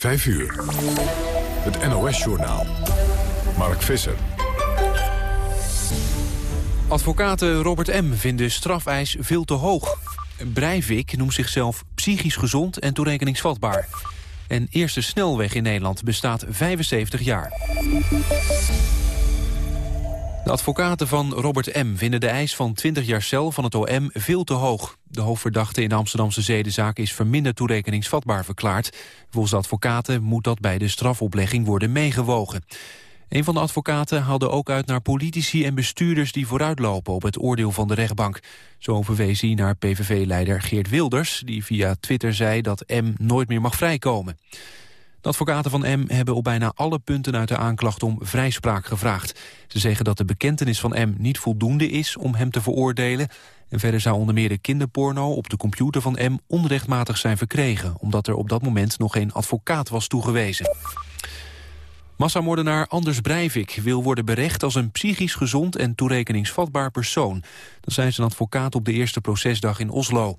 5 uur. Het NOS-journaal. Mark Visser. Advocaten Robert M. vinden strafeis veel te hoog. Breivik noemt zichzelf psychisch gezond en toerekeningsvatbaar. En eerste snelweg in Nederland bestaat 75 jaar. De advocaten van Robert M. vinden de eis van 20 jaar cel van het OM veel te hoog. De hoofdverdachte in de Amsterdamse zedenzaak is verminderd toerekeningsvatbaar verklaard. Volgens advocaten moet dat bij de strafoplegging worden meegewogen. Een van de advocaten haalde ook uit naar politici en bestuurders die vooruitlopen op het oordeel van de rechtbank. Zo verwees hij naar PVV-leider Geert Wilders, die via Twitter zei dat M nooit meer mag vrijkomen. De advocaten van M hebben op bijna alle punten uit de aanklacht om vrijspraak gevraagd. Ze zeggen dat de bekentenis van M niet voldoende is om hem te veroordelen. En verder zou onder meer de kinderporno op de computer van M onrechtmatig zijn verkregen... omdat er op dat moment nog geen advocaat was toegewezen. Massamoordenaar Anders Breivik wil worden berecht als een psychisch gezond en toerekeningsvatbaar persoon. Dat zei zijn advocaat op de eerste procesdag in Oslo.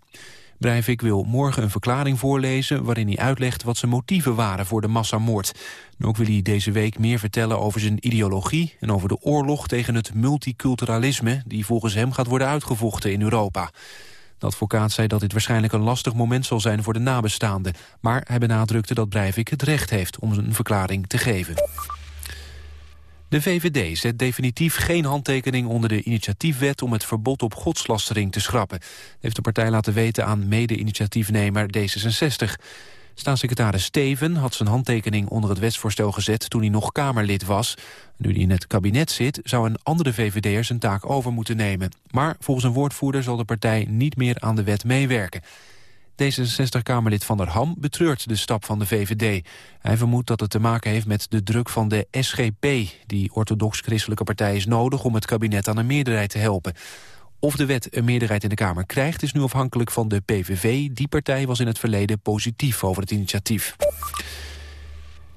Breivik wil morgen een verklaring voorlezen... waarin hij uitlegt wat zijn motieven waren voor de massamoord. En ook wil hij deze week meer vertellen over zijn ideologie... en over de oorlog tegen het multiculturalisme... die volgens hem gaat worden uitgevochten in Europa. De advocaat zei dat dit waarschijnlijk een lastig moment zal zijn voor de nabestaanden. Maar hij benadrukte dat Breivik het recht heeft om een verklaring te geven. De VVD zet definitief geen handtekening onder de initiatiefwet om het verbod op godslastering te schrappen. heeft de partij laten weten aan mede-initiatiefnemer D66. Staatssecretaris Steven had zijn handtekening onder het wetsvoorstel gezet toen hij nog Kamerlid was. Nu hij in het kabinet zit, zou een andere VVD'er zijn taak over moeten nemen. Maar volgens een woordvoerder zal de partij niet meer aan de wet meewerken. D66-Kamerlid Van der Ham betreurt de stap van de VVD. Hij vermoedt dat het te maken heeft met de druk van de SGP. Die orthodox-christelijke partij is nodig om het kabinet aan een meerderheid te helpen. Of de wet een meerderheid in de Kamer krijgt is nu afhankelijk van de PVV. Die partij was in het verleden positief over het initiatief.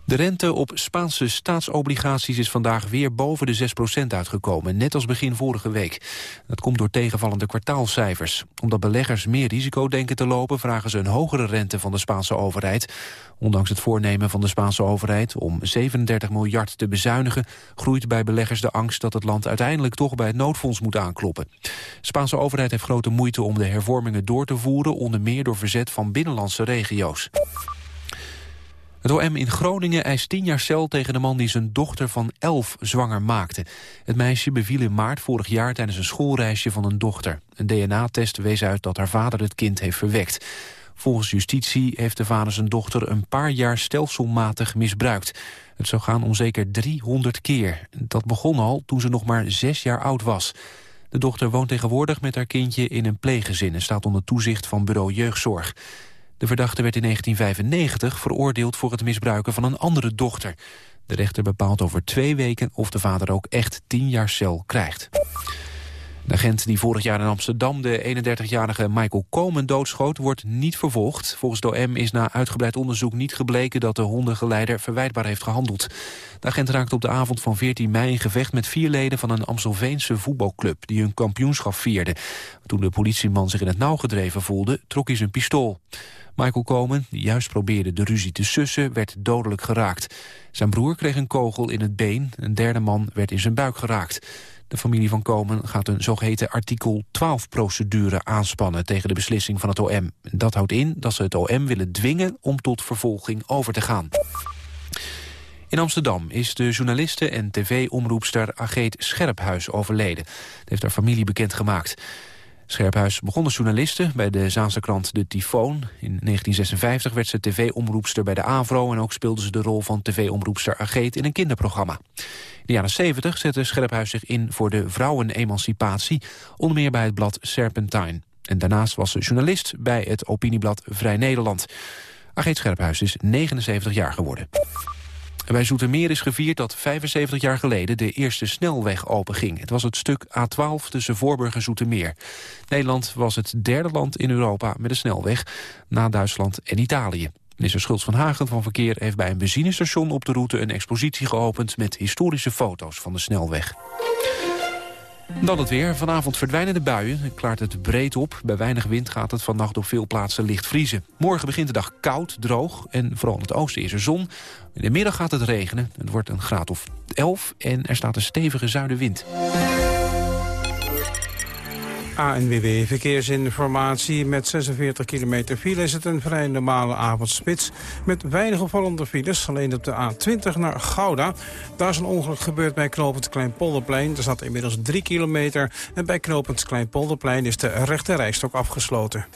De rente op Spaanse staatsobligaties is vandaag weer boven de 6% uitgekomen, net als begin vorige week. Dat komt door tegenvallende kwartaalcijfers. Omdat beleggers meer risico denken te lopen, vragen ze een hogere rente van de Spaanse overheid. Ondanks het voornemen van de Spaanse overheid om 37 miljard te bezuinigen, groeit bij beleggers de angst dat het land uiteindelijk toch bij het noodfonds moet aankloppen. De Spaanse overheid heeft grote moeite om de hervormingen door te voeren, onder meer door verzet van binnenlandse regio's. Het OM in Groningen eist tien jaar cel tegen de man die zijn dochter van elf zwanger maakte. Het meisje beviel in maart vorig jaar tijdens een schoolreisje van een dochter. Een DNA-test wees uit dat haar vader het kind heeft verwekt. Volgens justitie heeft de vader zijn dochter een paar jaar stelselmatig misbruikt. Het zou gaan om zeker 300 keer. Dat begon al toen ze nog maar zes jaar oud was. De dochter woont tegenwoordig met haar kindje in een pleeggezin... en staat onder toezicht van bureau jeugdzorg. De verdachte werd in 1995 veroordeeld voor het misbruiken van een andere dochter. De rechter bepaalt over twee weken of de vader ook echt tien jaar cel krijgt. De agent die vorig jaar in Amsterdam de 31-jarige Michael Komen doodschoot... wordt niet vervolgd. Volgens de OM is na uitgebreid onderzoek niet gebleken... dat de hondengeleider verwijtbaar heeft gehandeld. De agent raakte op de avond van 14 mei in gevecht... met vier leden van een Amstelveense voetbalclub... die hun kampioenschap vierde. Toen de politieman zich in het nauw gedreven voelde... trok hij zijn pistool. Michael Komen, die juist probeerde de ruzie te sussen, werd dodelijk geraakt. Zijn broer kreeg een kogel in het been, een derde man werd in zijn buik geraakt. De familie van Komen gaat een zogeheten artikel 12-procedure aanspannen tegen de beslissing van het OM. Dat houdt in dat ze het OM willen dwingen om tot vervolging over te gaan. In Amsterdam is de journaliste en tv-omroepster Ageet Scherphuis overleden. Dat heeft haar familie bekendgemaakt. Scherphuis begon als journaliste bij de Zaanse krant De Tyfoon. In 1956 werd ze tv-omroepster bij de AVRO... en ook speelde ze de rol van tv-omroepster Ageet in een kinderprogramma. In de jaren 70 zette Scherphuis zich in voor de vrouwenemancipatie... onder meer bij het blad Serpentine. En daarnaast was ze journalist bij het opinieblad Vrij Nederland. Ageet Scherphuis is 79 jaar geworden. Bij Zoetermeer is gevierd dat 75 jaar geleden de eerste snelweg openging. Het was het stuk A12 tussen Voorburg en Zoetermeer. Nederland was het derde land in Europa met een snelweg, na Duitsland en Italië. Minister Schultz van Hagen van Verkeer heeft bij een benzinestation op de route een expositie geopend met historische foto's van de snelweg. Dan het weer. Vanavond verdwijnen de buien. Klaart het breed op. Bij weinig wind gaat het vannacht op veel plaatsen licht vriezen. Morgen begint de dag koud, droog en vooral in het oosten is er zon. In de middag gaat het regenen. Het wordt een graad of 11 en er staat een stevige zuidenwind. ANWB Verkeersinformatie. Met 46 kilometer file is het een vrij normale avondspits. Met weinig opvallende files. Alleen op de A20 naar Gouda. Daar is een ongeluk gebeurd bij knooppunt Kleinpolderplein. Er zat inmiddels 3 kilometer. En bij knooppunt Kleinpolderplein is de rechte rijstok afgesloten.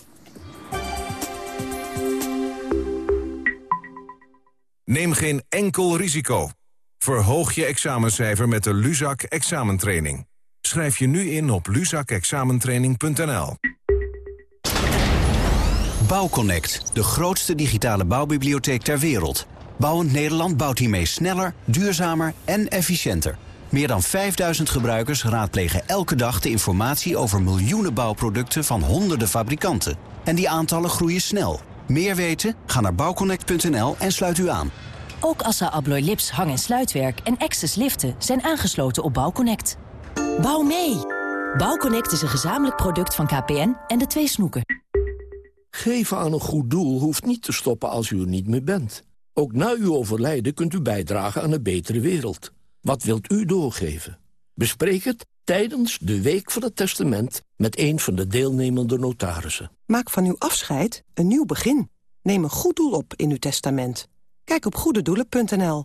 Neem geen enkel risico. Verhoog je examencijfer met de Luzak examentraining. Schrijf je nu in op luzakexamentraining.nl. Bouwconnect, de grootste digitale bouwbibliotheek ter wereld. Bouwend Nederland bouwt hiermee sneller, duurzamer en efficiënter. Meer dan 5000 gebruikers raadplegen elke dag de informatie over miljoenen bouwproducten van honderden fabrikanten. En die aantallen groeien snel. Meer weten? Ga naar bouwconnect.nl en sluit u aan. Ook Assa Abloy Lips hang- en sluitwerk en Access liften zijn aangesloten op Bouwconnect. Bouw mee! Bouwconnect is een gezamenlijk product van KPN en de twee snoeken. Geven aan een goed doel hoeft niet te stoppen als u er niet meer bent. Ook na uw overlijden kunt u bijdragen aan een betere wereld. Wat wilt u doorgeven? Bespreek het tijdens de Week van het Testament... met een van de deelnemende notarissen. Maak van uw afscheid een nieuw begin. Neem een goed doel op in uw testament. Kijk op goededoelen.nl.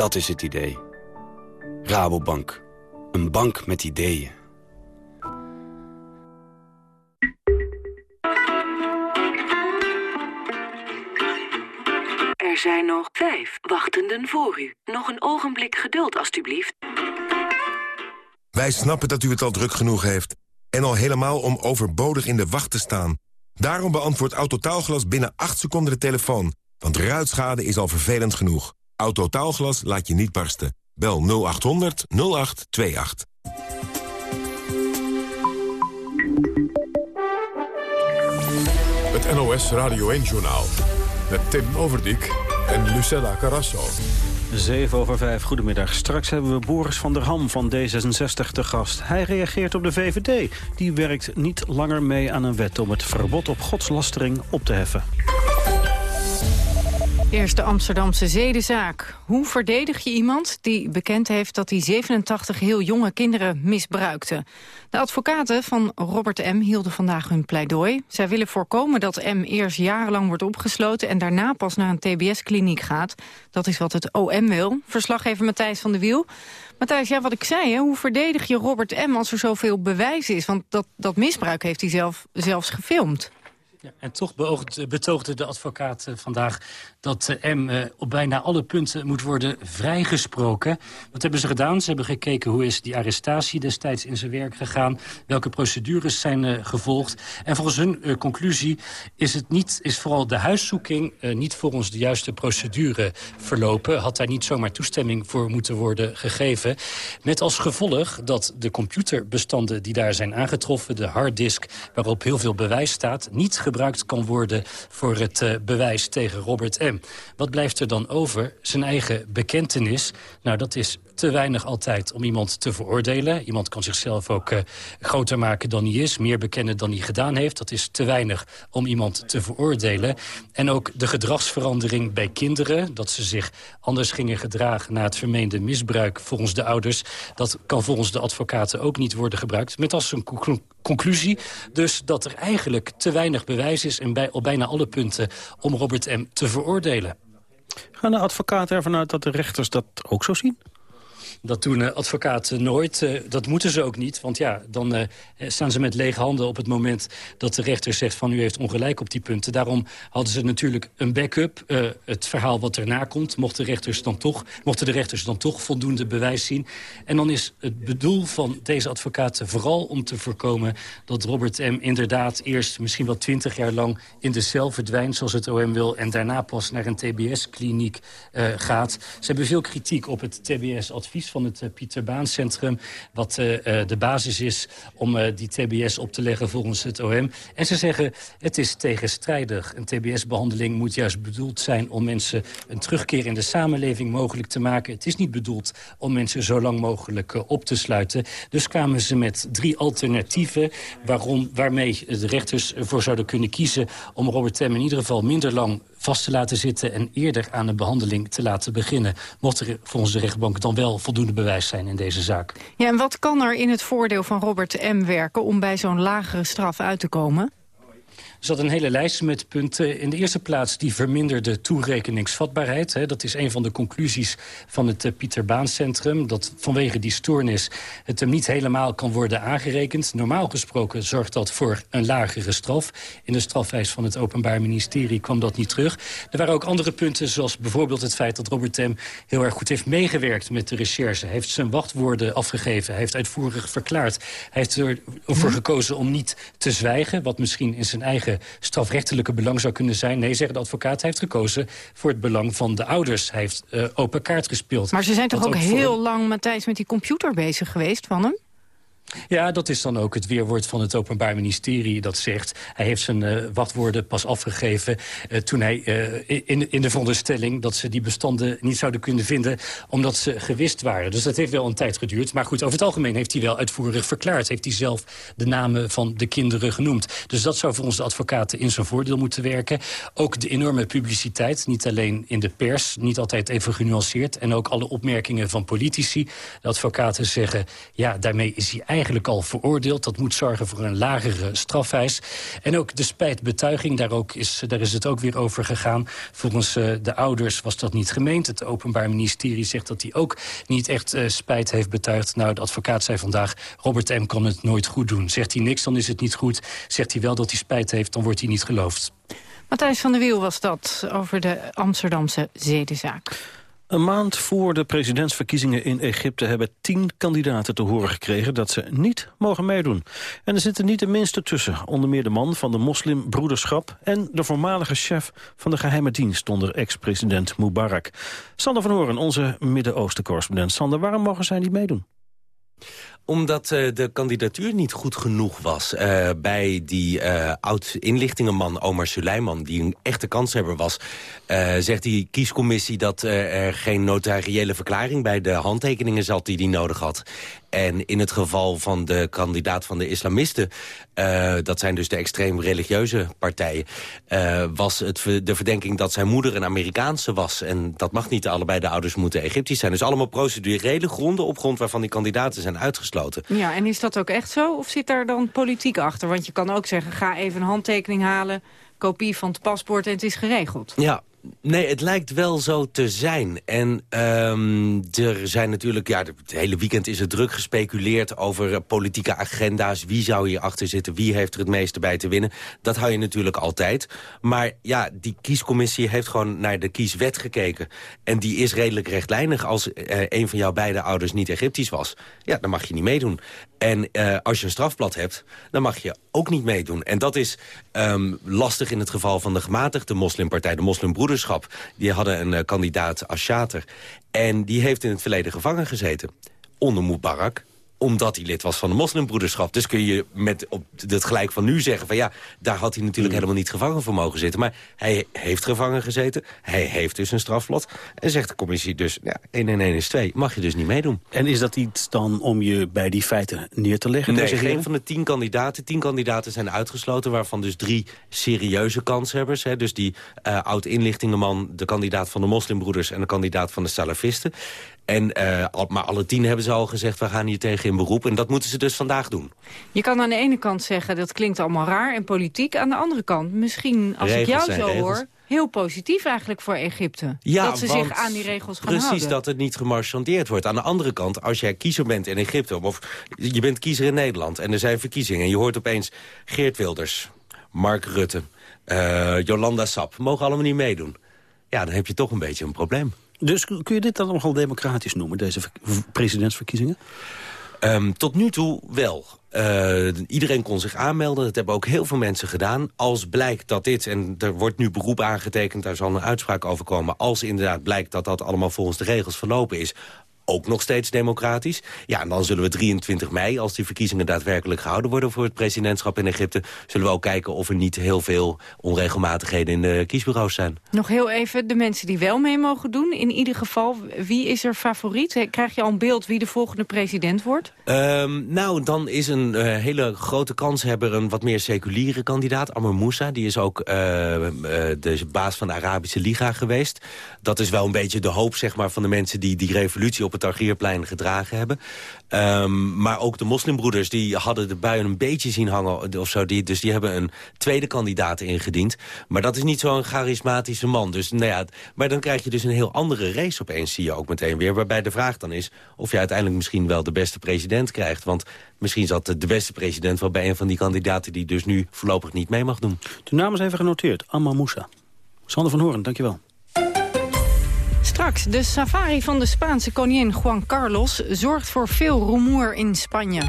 Dat is het idee. Rabobank. Een bank met ideeën. Er zijn nog vijf wachtenden voor u. Nog een ogenblik geduld, alstublieft. Wij snappen dat u het al druk genoeg heeft. En al helemaal om overbodig in de wacht te staan. Daarom beantwoordt Autotaalglas binnen 8 seconden de telefoon. Want ruitschade is al vervelend genoeg. Autotaalglas laat je niet barsten. Bel 0800 0828. Het NOS Radio 1-journaal. Met Tim Overdijk en Lucella Carasso. 7 over 5, goedemiddag. Straks hebben we Boris van der Ham van D66 te gast. Hij reageert op de VVD. Die werkt niet langer mee aan een wet om het verbod op godslastering op te heffen. Eerst de Amsterdamse zedenzaak. Hoe verdedig je iemand die bekend heeft dat hij 87 heel jonge kinderen misbruikte? De advocaten van Robert M. hielden vandaag hun pleidooi. Zij willen voorkomen dat M. eerst jarenlang wordt opgesloten... en daarna pas naar een tbs-kliniek gaat. Dat is wat het OM wil. Verslaggever Matthijs van de Wiel. Matthijs, ja, wat ik zei, hè, hoe verdedig je Robert M. als er zoveel bewijs is? Want dat, dat misbruik heeft hij zelf, zelfs gefilmd. Ja, en toch betoogde de advocaat eh, vandaag dat eh, M eh, op bijna alle punten moet worden vrijgesproken. Wat hebben ze gedaan? Ze hebben gekeken hoe is die arrestatie destijds in zijn werk gegaan. Welke procedures zijn gevolgd. En volgens hun conclusie is, het niet, is vooral de huiszoeking niet volgens de juiste procedure verlopen. Had daar niet zomaar toestemming voor moeten worden gegeven. Met als gevolg dat de computerbestanden die daar zijn aangetroffen... de harddisk waarop heel veel bewijs staat... niet gebruikt kan worden voor het bewijs tegen Robert M. Wat blijft er dan over? Zijn eigen bekentenis. Nou, dat is te weinig altijd om iemand te veroordelen. Iemand kan zichzelf ook uh, groter maken dan hij is. Meer bekennen dan hij gedaan heeft. Dat is te weinig om iemand te veroordelen. En ook de gedragsverandering bij kinderen. Dat ze zich anders gingen gedragen na het vermeende misbruik volgens de ouders. Dat kan volgens de advocaten ook niet worden gebruikt. Met als een conclusie dus dat er eigenlijk te weinig bewijs is... en bij, op bijna alle punten om Robert M. te veroordelen. Gaan de advocaten ervan uit dat de rechters dat ook zo zien? Dat doen uh, advocaten nooit. Uh, dat moeten ze ook niet. Want ja, dan uh, staan ze met lege handen op het moment dat de rechter zegt van u heeft ongelijk op die punten. Daarom hadden ze natuurlijk een backup. het verhaal wat erna komt, mochten de, rechters dan toch, mochten de rechters dan toch voldoende bewijs zien. En dan is het bedoel van deze advocaten vooral om te voorkomen dat Robert M. inderdaad eerst misschien wel twintig jaar lang in de cel verdwijnt zoals het OM wil en daarna pas naar een TBS-kliniek gaat. Ze hebben veel kritiek op het TBS-advies van het uh, Pieter Baan Centrum... wat uh, de basis is om die TBS op te leggen volgens het OM. En ze zeggen, het is tegenstrijdig. Een TBS-behandeling moet juist bedoeld zijn... om mensen een terugkeer in de samenleving mogelijk te maken. Het is niet bedoeld om mensen zo lang mogelijk op te sluiten. Dus kwamen ze met drie alternatieven... Waarom, waarmee de rechters ervoor zouden kunnen kiezen... om Robert Tem in ieder geval minder lang vast te laten zitten... en eerder aan de behandeling te laten beginnen. Mocht er volgens de rechtbank dan wel voldoende bewijs zijn in deze zaak. Ja, en wat kan er in het voordeel van Robert M. werken... om bij zo'n lagere straf uit te komen? Er zat een hele lijst met punten. In de eerste plaats die verminderde toerekeningsvatbaarheid. Hè. Dat is een van de conclusies van het uh, Pieter Baan Centrum. Dat vanwege die stoornis het hem niet helemaal kan worden aangerekend. Normaal gesproken zorgt dat voor een lagere straf. In de strafwijs van het Openbaar Ministerie kwam dat niet terug. Er waren ook andere punten, zoals bijvoorbeeld het feit dat Robert Tem heel erg goed heeft meegewerkt met de recherche. Hij heeft zijn wachtwoorden afgegeven. Hij heeft uitvoerig verklaard. Hij heeft ervoor gekozen om niet te zwijgen, wat misschien in zijn eigen strafrechtelijke belang zou kunnen zijn. Nee, zeggen de advocaat, hij heeft gekozen voor het belang van de ouders. Hij heeft uh, open kaart gespeeld. Maar ze zijn toch ook, ook heel lang, Matthijs, met die computer bezig geweest van hem? Ja, dat is dan ook het weerwoord van het Openbaar Ministerie dat zegt... hij heeft zijn uh, wachtwoorden pas afgegeven uh, toen hij uh, in, in de veronderstelling... dat ze die bestanden niet zouden kunnen vinden omdat ze gewist waren. Dus dat heeft wel een tijd geduurd. Maar goed, over het algemeen heeft hij wel uitvoerig verklaard. Heeft hij zelf de namen van de kinderen genoemd. Dus dat zou voor onze advocaten in zijn voordeel moeten werken. Ook de enorme publiciteit, niet alleen in de pers... niet altijd even genuanceerd. En ook alle opmerkingen van politici. De advocaten zeggen, ja, daarmee is hij eigenlijk eigenlijk al veroordeeld. Dat moet zorgen voor een lagere strafeis. En ook de spijtbetuiging, daar, ook is, daar is het ook weer over gegaan. Volgens uh, de ouders was dat niet gemeend. Het Openbaar Ministerie zegt dat hij ook niet echt uh, spijt heeft betuigd. Nou, de advocaat zei vandaag, Robert M. kan het nooit goed doen. Zegt hij niks, dan is het niet goed. Zegt hij wel dat hij spijt heeft, dan wordt hij niet geloofd. Matthijs van der Wiel was dat over de Amsterdamse zedenzaak. Een maand voor de presidentsverkiezingen in Egypte hebben tien kandidaten te horen gekregen dat ze niet mogen meedoen. En er zitten niet de minste tussen. Onder meer de man van de moslimbroederschap en de voormalige chef van de geheime dienst onder ex-president Mubarak. Sander van Horen, onze Midden-Oosten-correspondent. Sander, waarom mogen zij niet meedoen? Omdat uh, de kandidatuur niet goed genoeg was uh, bij die uh, oud-inlichtingenman Omar Suleiman... die een echte kanshebber was, zegt die kiescommissie... dat er geen notariële verklaring bij de handtekeningen zat die hij nodig had. En in het geval van de kandidaat van de islamisten... Dat zijn dus de extreem religieuze partijen... Was het de verdenking dat zijn moeder een Amerikaanse was. En dat mag niet, allebei de ouders moeten Egyptisch zijn. Dus allemaal procedurele gronden op grond waarvan die kandidaten zijn uitgesloten. Ja, en is dat ook echt zo? Of zit daar dan politiek achter? Want je kan ook zeggen, ga even een handtekening halen kopie van het paspoort en het is geregeld. Ja, Nee, het lijkt wel zo te zijn. En um, er zijn natuurlijk... Ja, het hele weekend is er druk gespeculeerd over uh, politieke agenda's. Wie zou hier achter zitten? Wie heeft er het meeste bij te winnen? Dat hou je natuurlijk altijd. Maar ja, die kiescommissie heeft gewoon naar de kieswet gekeken. En die is redelijk rechtlijnig. Als uh, een van jouw beide ouders niet Egyptisch was... ja, dan mag je niet meedoen. En uh, als je een strafblad hebt, dan mag je ook niet meedoen. En dat is um, lastig in het geval van de gematigde moslimpartij, de moslimbroederschap. Die hadden een uh, kandidaat, Ashater. En die heeft in het verleden gevangen gezeten. Onder Mubarak omdat hij lid was van de moslimbroederschap. Dus kun je met op het gelijk van nu zeggen... van ja, daar had hij natuurlijk helemaal niet gevangen voor mogen zitten. Maar hij heeft gevangen gezeten. Hij heeft dus een strafblad. En zegt de commissie dus, ja, 1 en 1 is 2. Mag je dus niet meedoen. En is dat iets dan om je bij die feiten neer te leggen? Nee, geen van de tien kandidaten. Tien kandidaten zijn uitgesloten, waarvan dus drie serieuze kanshebbers. Hè, dus die uh, oud-inlichtingenman, de kandidaat van de moslimbroeders... en de kandidaat van de salafisten. En, uh, maar alle tien hebben ze al gezegd, we gaan hier tegen in beroep. En dat moeten ze dus vandaag doen. Je kan aan de ene kant zeggen, dat klinkt allemaal raar en politiek. Aan de andere kant, misschien als ik jou zo hoor... heel positief eigenlijk voor Egypte. Ja, dat ze zich aan die regels gaan Precies, houden. dat het niet gemarchandeerd wordt. Aan de andere kant, als jij kiezer bent in Egypte... of je bent kiezer in Nederland en er zijn verkiezingen... en je hoort opeens Geert Wilders, Mark Rutte, eh, Jolanda Sap... mogen allemaal niet meedoen. Ja, dan heb je toch een beetje een probleem. Dus kun je dit dan nogal democratisch noemen, deze ver- presidentsverkiezingen? Ehm, tot nu toe wel. Eh, iedereen kon zich aanmelden. Dat hebben ook heel veel mensen gedaan. Als blijkt dat dit, en er wordt nu beroep aangetekend... daar zal een uitspraak over komen. Als inderdaad blijkt dat dat allemaal volgens de regels verlopen is ook nog steeds democratisch. Ja, en dan zullen we 23 mei, als die verkiezingen daadwerkelijk gehouden worden... voor het presidentschap in Egypte, zullen we ook kijken of er niet heel veel onregelmatigheden in de kiesbureaus zijn. Nog heel even, de mensen die wel mee mogen doen. In ieder geval, wie is er favoriet? Krijg je al een beeld wie de volgende president wordt? Ehm, nou, dan is een eh, hele grote kanshebber een wat meer seculiere kandidaat. Amr Moussa, die is ook eh, eh, de baas van de Arabische Liga geweest. Dat is wel een beetje de hoop zeg maar, van de mensen die die revolutie op het Targierplein gedragen hebben. Ehm, maar ook de moslimbroeders die hadden de buien een beetje zien hangen. Of zo, die, dus die hebben een tweede kandidaat ingediend. Maar dat is niet zo'n charismatische man. Dus, nou ja, maar dan krijg je dus een heel andere race opeens, zie je ook meteen weer. Waarbij de vraag dan is of je uiteindelijk misschien wel de beste president krijgt. Want misschien zat de beste president wel bij een van die kandidaten... die dus nu voorlopig niet mee mag doen. De naam is even genoteerd, Amma Moussa. Sander van Hoorn, dankjewel. Straks, de safari van de Spaanse koningin Juan Carlos... zorgt voor veel rumoer in Spanje.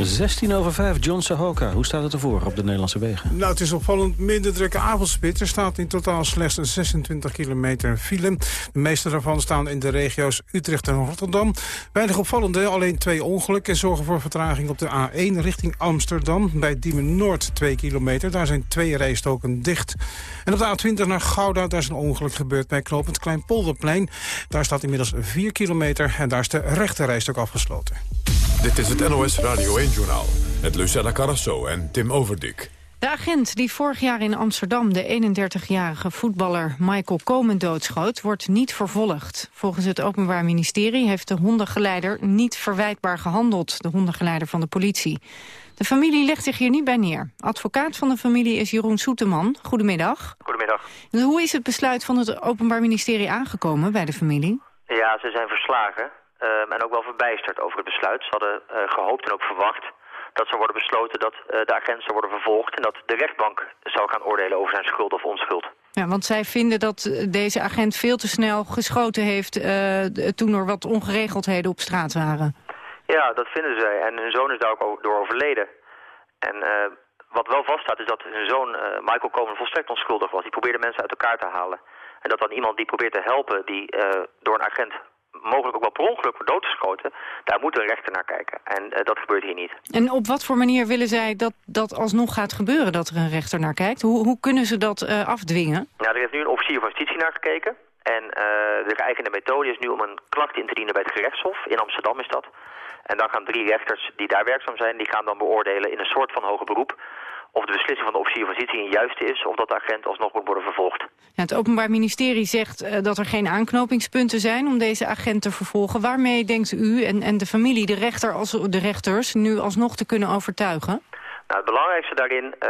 16 over 5, John Sahoka. Hoe staat het ervoor op de Nederlandse wegen? Nou, het is opvallend minder drukke avondspit. Er staat in totaal slechts 26 kilometer file. De meeste daarvan staan in de regio's Utrecht en Rotterdam. Weinig opvallende, alleen twee ongelukken zorgen voor vertraging op de A1 richting Amsterdam. Bij Diemen Noord 2 kilometer, daar zijn twee rijstoken dicht. En op de A20 naar Gouda, daar is een ongeluk gebeurd bij knooppunt Kleinpolderplein. Daar staat inmiddels 4 kilometer en daar is de rechte rijstok afgesloten. Dit is het NOS Radio 1-journaal met Lucella Carrasso en Tim Overdik. De agent die vorig jaar in Amsterdam de 31-jarige voetballer Michael Komen doodschoot, wordt niet vervolgd. Volgens het Openbaar Ministerie heeft de hondengeleider niet verwijtbaar gehandeld, de hondengeleider van de politie. De familie legt zich hier niet bij neer. Advocaat van de familie is Jeroen Soeteman. Goedemiddag. Goedemiddag. Hoe is het besluit van het Openbaar Ministerie aangekomen bij de familie? Ja, ze zijn verslagen ehm, en ook wel verbijsterd over het besluit. Ze hadden eh, gehoopt en ook verwacht dat zou worden besloten dat eh, de agent zou worden vervolgd... en dat de rechtbank zou gaan oordelen over zijn schuld of onschuld. Ja, want zij vinden dat eh, deze agent veel te snel geschoten heeft... toen er wat ongeregeldheden op straat waren. Ja, dat vinden zij. En hun zoon is daar ook door overleden. En wat wel vaststaat is dat hun zoon, Michael Komen, volstrekt onschuldig was. Die probeerde mensen uit elkaar te halen. En dat dan iemand die probeert te helpen, die door een agent mogelijk ook wel per ongeluk wordt doodgeschoten... daar moet een rechter naar kijken. En eh, dat gebeurt hier niet. En op wat voor manier willen zij dat dat alsnog gaat gebeuren, dat er een rechter naar kijkt? Hoe, hoe kunnen ze dat eh, afdwingen? Nou, er heeft nu een officier van justitie naar gekeken. En eh, de geëigende methode is nu om een klacht in te dienen bij het gerechtshof. In Amsterdam is dat. En dan gaan drie rechters die daar werkzaam zijn, die gaan dan beoordelen in een soort van hoger beroep of de beslissing van de officier van justitie een juiste is of dat de agent alsnog moet worden vervolgd. Ja, het Openbaar Ministerie zegt eh, dat er geen aanknopingspunten zijn om deze agent te vervolgen. Waarmee denkt u en, en de familie, de rechter als de rechters, nu alsnog te kunnen overtuigen? Nou, het belangrijkste daarin eh,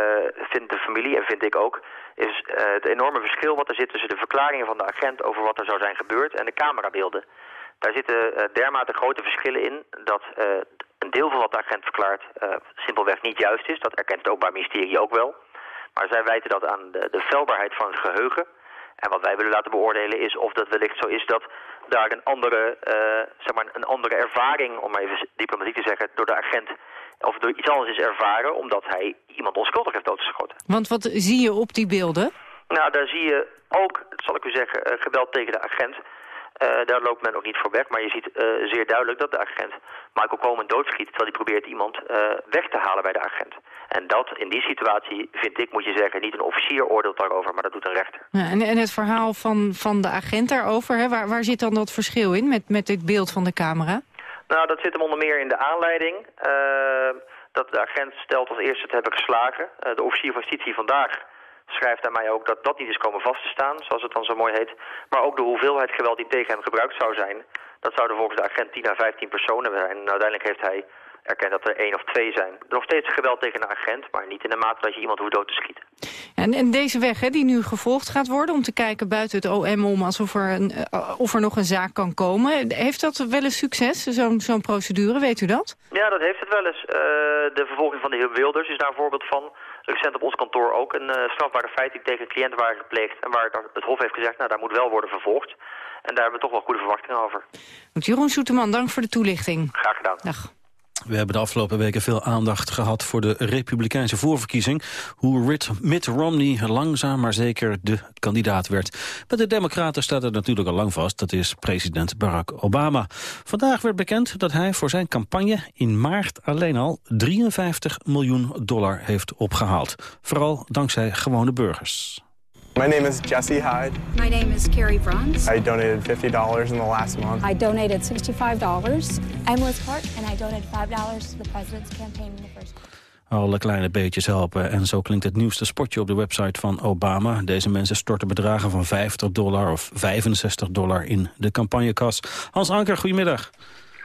vindt de familie en vind ik ook, is eh, het enorme verschil wat er zit tussen de verklaringen van de agent over wat er zou zijn gebeurd en de camerabeelden. Daar zitten dermate grote verschillen in dat een deel van wat de agent verklaart eh, simpelweg niet juist is. Dat erkent het Openbaar Ministerie ook wel. Maar zij wijten dat aan de, de van het geheugen. En wat wij willen laten beoordelen is of dat wellicht zo is dat daar een andere, eh, zeg maar een andere ervaring, om maar even diplomatiek te zeggen, door de agent of door iets anders is ervaren omdat hij iemand onschuldig heeft doodgeschoten. Want wat zie je op die beelden? Nou, daar zie je ook, zal ik u zeggen, eh, geweld tegen de agent. Daar loopt men ook niet voor weg, maar je ziet zeer duidelijk dat de agent Michael Coleman doodschiet... terwijl hij probeert iemand eh, weg te halen bij de agent. En dat, in die situatie, vind ik, moet je zeggen... niet een officier oordeelt daarover, maar dat doet een rechter. Ja, en, en het verhaal van, van de agent daarover, hè, waar, waar zit dan dat verschil in met, met dit beeld van de camera? Nou, dat zit hem onder meer in de aanleiding. eh, dat de agent stelt als eerste te hebben geslagen. Eh, de officier van justitie vandaag schrijft aan mij ook dat dat niet is komen vast te staan, zoals het dan zo mooi heet. Maar ook de hoeveelheid geweld die tegen hem gebruikt zou zijn, dat zouden volgens de agent 10 à 15 personen zijn. En uiteindelijk heeft hij erkent dat er één of twee zijn. Nog steeds geweld tegen een agent, maar niet in de mate dat je iemand hoeft dood te schieten. En, en deze weg hè, die nu gevolgd gaat worden om te kijken buiten het OM om alsof er, een, uh, of er nog een zaak kan komen. Heeft dat wel eens succes, zo'n zo'n procedure, weet u dat? Ja, dat heeft het wel eens. Uh, de vervolging van de heer Wilders is daar een voorbeeld van. Recent op ons kantoor ook een uh, strafbare feit die tegen cliënten waren gepleegd. En waar het Hof heeft gezegd, nou daar moet wel worden vervolgd. En daar hebben we toch wel goede verwachtingen over. Jeroen Soeterman, dank voor de toelichting. Graag gedaan. Dag. We hebben de afgelopen weken veel aandacht gehad voor de republikeinse voorverkiezing. Hoe Mitt Romney langzaam maar zeker de kandidaat werd. Bij de democraten staat het natuurlijk al lang vast. Dat is president Barack Obama. Vandaag werd bekend dat hij voor zijn campagne in maart alleen al 53 miljoen dollar heeft opgehaald. Vooral dankzij gewone burgers. My name is Jesse Hyde. My name is Carrie Bruns. I donated $50 in the last month. I donated $65. I'm Liz Clark, and I donated $5 to the president's campaign in the first alle kleine beetjes helpen. En zo klinkt het nieuwste spotje op de website van Obama. Deze mensen storten bedragen van 50 dollar of 65 dollar in de campagnekas. Hans Anker, goedemiddag.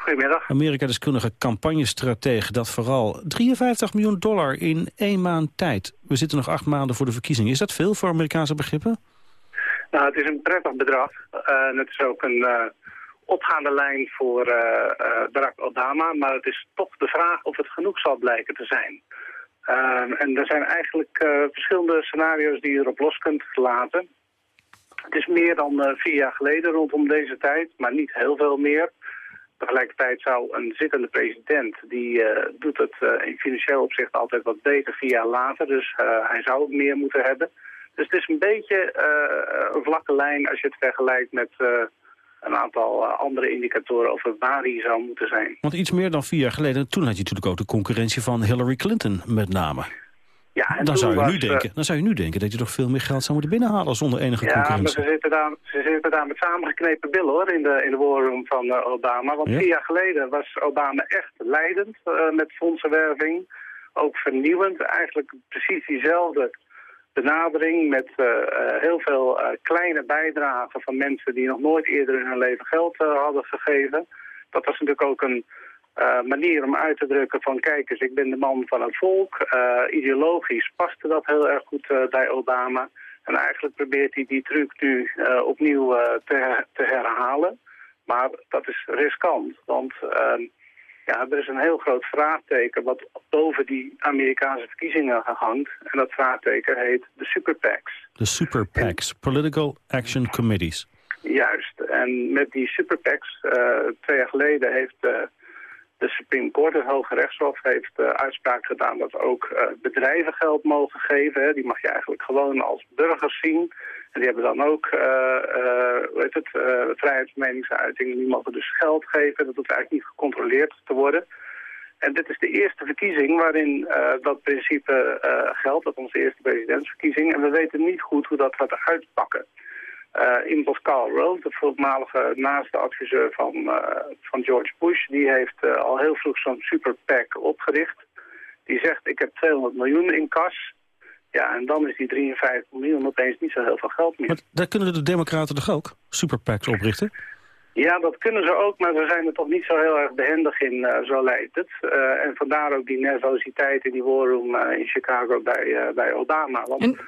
Goedemiddag. Amerika-deskundige campagnestratege dat vooral 53 miljoen dollar in één maand tijd. We zitten nog acht maanden voor de verkiezingen. Is dat veel voor Amerikaanse begrippen? Nou, het is een prettig bedrag. Uh, het is ook een uh, opgaande lijn voor uh, Barack Obama. Maar het is toch de vraag of het genoeg zal blijken te zijn. en er zijn eigenlijk verschillende scenario's die je erop los kunt laten. Het is meer dan vier jaar geleden rondom deze tijd, maar niet heel veel meer. Tegelijkertijd zou een zittende president, die uh, doet het uh, in financieel opzicht altijd wat beter vier jaar later. Dus uh, hij zou ook meer moeten hebben. Dus het is een beetje een vlakke lijn als je het vergelijkt met een aantal andere indicatoren over waar hij zou moeten zijn. Want iets meer dan vier jaar geleden, toen had je natuurlijk ook de concurrentie van Hillary Clinton met name. Ja, dan, zou je nu denken, dan zou je nu denken dat je toch veel meer geld zou moeten binnenhalen zonder enige ja, concurrentie. Ja, maar ze zitten, daar, ze zitten daar met samengeknepen billen hoor, in de, in de woorden van uh, Obama. Want ja? vier jaar geleden was Obama echt leidend uh, met fondsenwerving. Ook vernieuwend, eigenlijk precies diezelfde benadering met uh, heel veel kleine bijdragen van mensen die nog nooit eerder in hun leven geld hadden gegeven. Dat was natuurlijk ook een uh, manier om uit te drukken van kijk eens, ik ben de man van het volk. Uh, ideologisch paste dat heel erg goed uh, bij Obama. En eigenlijk probeert hij die truc nu opnieuw te, te, herhalen. Maar dat is riskant, want ehm, ja, er is een heel groot vraagteken wat boven die Amerikaanse verkiezingen hangt. En dat vraagteken heet de super PACs. De super PACs, Political Action Committees. Juist, en met die super PACs, twee jaar geleden heeft de Supreme Court, het Hoge Rechtshof, heeft uh, uitspraak gedaan dat ook uh, bedrijven geld mogen geven. Hè. Die mag je eigenlijk gewoon als burgers zien. En die hebben dan ook uh, weet het, vrijheid van meningsuiting. Die mogen dus geld geven. Dat hoeft eigenlijk niet gecontroleerd te worden. En dit is de eerste verkiezing waarin dat principe geldt. Dat is onze eerste presidentsverkiezing. En we weten niet goed hoe dat gaat uitpakken. Uh, Carl Rove, de voormalige naaste adviseur van, uh, van George Bush, die heeft uh, al heel vroeg zo'n super PAC opgericht. Die zegt, ik heb 200 miljoen in kas. Ja, en dan is die 53 miljoen opeens niet zo heel veel geld meer. Maar daar kunnen de democraten toch ook super PACs oprichten? Ja, dat kunnen ze ook, maar ze zijn er toch niet zo heel erg behendig in, zo lijkt het. en vandaar ook die nervositeit in die war room in Chicago bij, bij Obama. Want, en...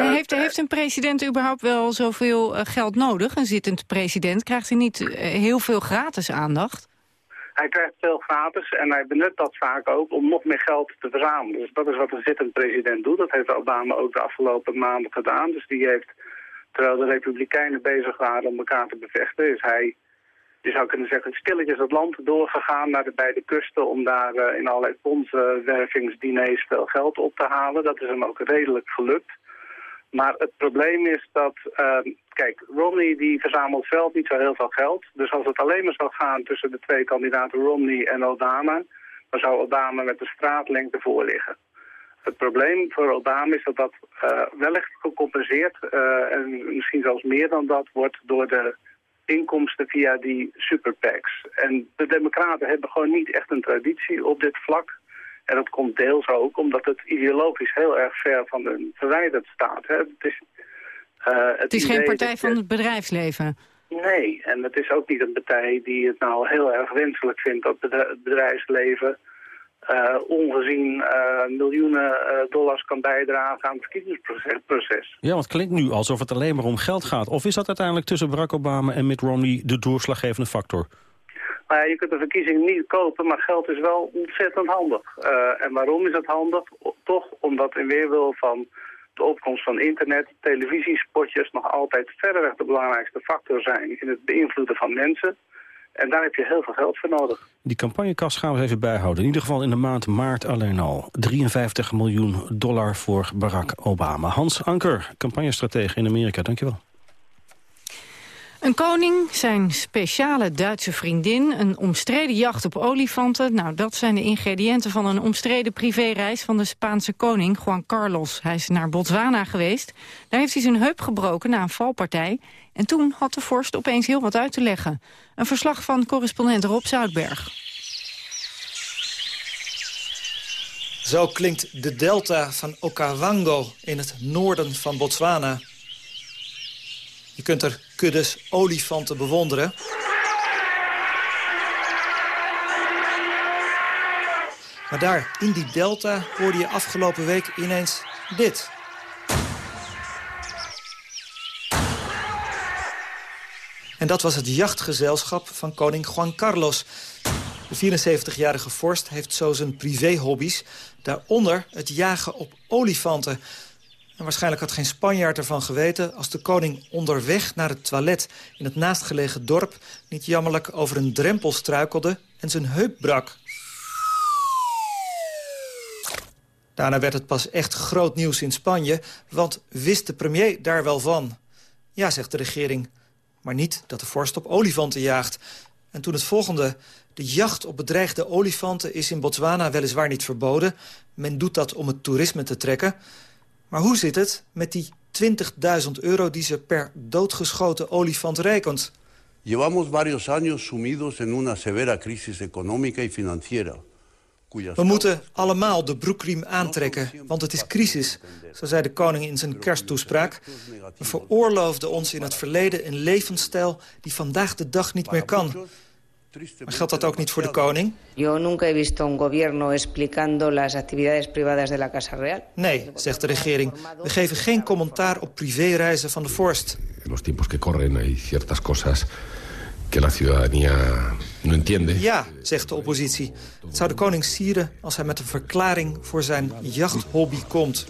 heeft, heeft een president überhaupt wel zoveel geld nodig? Een zittend president krijgt hij niet heel veel gratis aandacht? Hij krijgt veel gratis en hij benut dat vaak ook om nog meer geld te verzamelen. Dus dat is wat een zittend president doet. Dat heeft Obama ook de afgelopen maanden gedaan. Dus die heeft, terwijl de republikeinen bezig waren om elkaar te bevechten, is hij, je zou kunnen zeggen, stilletjes het land doorgegaan naar de beide kusten om daar uh, in allerlei fondsenwervingsdiners veel geld op te halen. Dat is hem ook redelijk gelukt. Maar het probleem is dat, uh, kijk, Romney die verzamelt zelf niet zo heel veel geld. Dus als het alleen maar zou gaan tussen de twee kandidaten Romney en Obama, dan zou Obama met de straatlengte voor liggen. Het probleem voor Obama is dat dat uh, wellicht gecompenseerd, uh, en misschien zelfs meer dan dat, wordt door de inkomsten via die super PACs. En de democraten hebben gewoon niet echt een traditie op dit vlak. En dat komt deels ook omdat het ideologisch heel erg ver van hun verwijderd staat. Hè. Het is, uh, het het is geen partij van het bedrijfsleven. Nee, en het is ook niet een partij die het nou heel erg wenselijk vindt dat het bedrijfsleven uh, ongezien uh, miljoenen uh, dollars kan bijdragen aan het verkiezingsproces. Ja, want het klinkt nu alsof het alleen maar om geld gaat. Of is dat uiteindelijk tussen Barack Obama en Mitt Romney de doorslaggevende factor? Nou ja, je kunt de verkiezing niet kopen, maar geld is wel ontzettend handig. en waarom is dat handig? Toch omdat in weerwil van de opkomst van internet, televisiespotjes nog altijd verreweg de belangrijkste factor zijn in het beïnvloeden van mensen. En daar heb je heel veel geld voor nodig. Die campagnekas gaan we even bijhouden. In ieder geval in de maand maart alleen al. 53 miljoen dollar voor Barack Obama. Hans Anker, campagnestratege in Amerika. Dankjewel. Een koning, zijn speciale Duitse vriendin, een omstreden jacht op olifanten. Nou, dat zijn de ingrediënten van een omstreden privéreis van de Spaanse koning Juan Carlos. Hij is naar Botswana geweest. Daar heeft hij zijn heup gebroken na een valpartij. En toen had de vorst opeens heel wat uit te leggen. Een verslag van correspondent Rob Zoutberg. Zo klinkt de delta van Okavango in het noorden van Botswana. Je kunt er kuddes olifanten bewonderen. Maar daar, in die delta, hoorde je afgelopen week ineens dit. En dat was het jachtgezelschap van koning Juan Carlos. De 74-jarige vorst heeft zo zijn privéhobby's. Daaronder het jagen op olifanten. En waarschijnlijk had geen Spanjaard ervan geweten... als de koning onderweg naar het toilet in het naastgelegen dorp... niet jammerlijk over een drempel struikelde en zijn heup brak. Daarna werd het pas echt groot nieuws in Spanje... want wist de premier daar wel van? Ja, zegt de regering, maar niet dat de vorst op olifanten jaagt. En toen het volgende... De jacht op bedreigde olifanten is in Botswana weliswaar niet verboden. Men doet dat om het toerisme te trekken... Maar hoe zit het met die 20.000 euro die ze per doodgeschoten olifant rekent? Llevamos varios años sumidos en una severa crisis económica y financiera. We moeten allemaal de broekriem aantrekken, want het is crisis, zo zei de koning in zijn kersttoespraak. We veroorloofden ons in het verleden een levensstijl die vandaag de dag niet meer kan. Maar geldt dat ook niet voor de koning? Yo nunca he visto un gobierno explicando las actividades privadas de la Casa Real. Nee, zegt de regering. We geven geen commentaar op privéreizen van de vorst. In los tiempos que corren hay ciertas cosas que la ciudadanía no entiende. Ja, zegt de oppositie. Het zou de koning sieren als hij met een verklaring voor zijn jachthobby komt.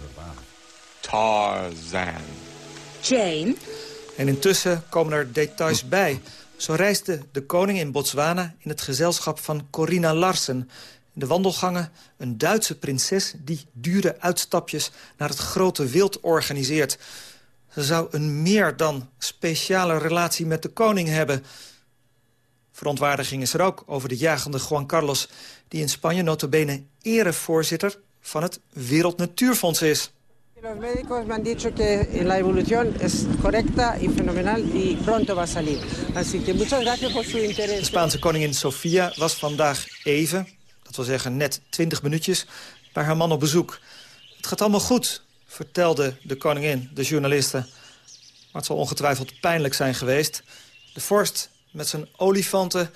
Tarzan. Jane. En intussen komen er details bij... Zo reisde de koning in Botswana in het gezelschap van Corina Larsen. De wandelgangen een Duitse prinses die dure uitstapjes naar het grote wild organiseert. Ze zou een meer dan speciale relatie met de koning hebben. Verontwaardiging is er ook over de jagende Juan Carlos... die in Spanje notabene erevoorzitter van het Wereld Natuurfonds is. Los médicos me han dicho que la evolución es correcta y fenomenal y pronto va a salir. Así que muchas gracias por. De Spaanse koningin Sofia was vandaag even, dat wil zeggen net 20 minuutjes, bij haar man op bezoek. Het gaat allemaal goed, vertelde de koningin, de journalisten. Maar het zal ongetwijfeld pijnlijk zijn geweest. De vorst met zijn olifanten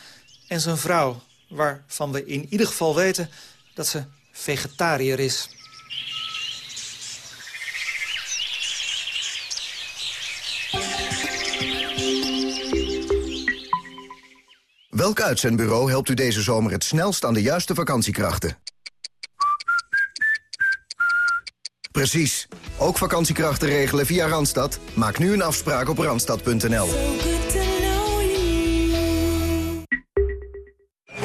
en zijn vrouw... waarvan we in ieder geval weten dat ze vegetariër is. Welk uitzendbureau helpt u deze zomer het snelst aan de juiste vakantiekrachten? Precies. Ook vakantiekrachten regelen via Randstad? Maak nu een afspraak op randstad.nl.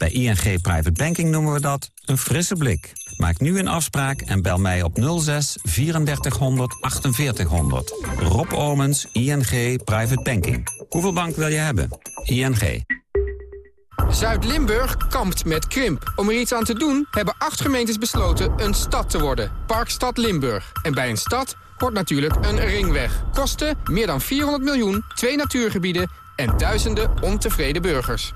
Bij ING Private Banking noemen we dat een frisse blik. Maak nu een afspraak en bel mij op 06 3400 4800. Rob Omens, ING Private Banking. Hoeveel bank wil je hebben? ING. Zuid-Limburg kampt met krimp. Om er iets aan te doen hebben acht gemeentes besloten een stad te worden. Parkstad Limburg. En bij een stad hoort natuurlijk een ringweg. Kosten meer dan 400 miljoen, twee natuurgebieden en duizenden ontevreden burgers.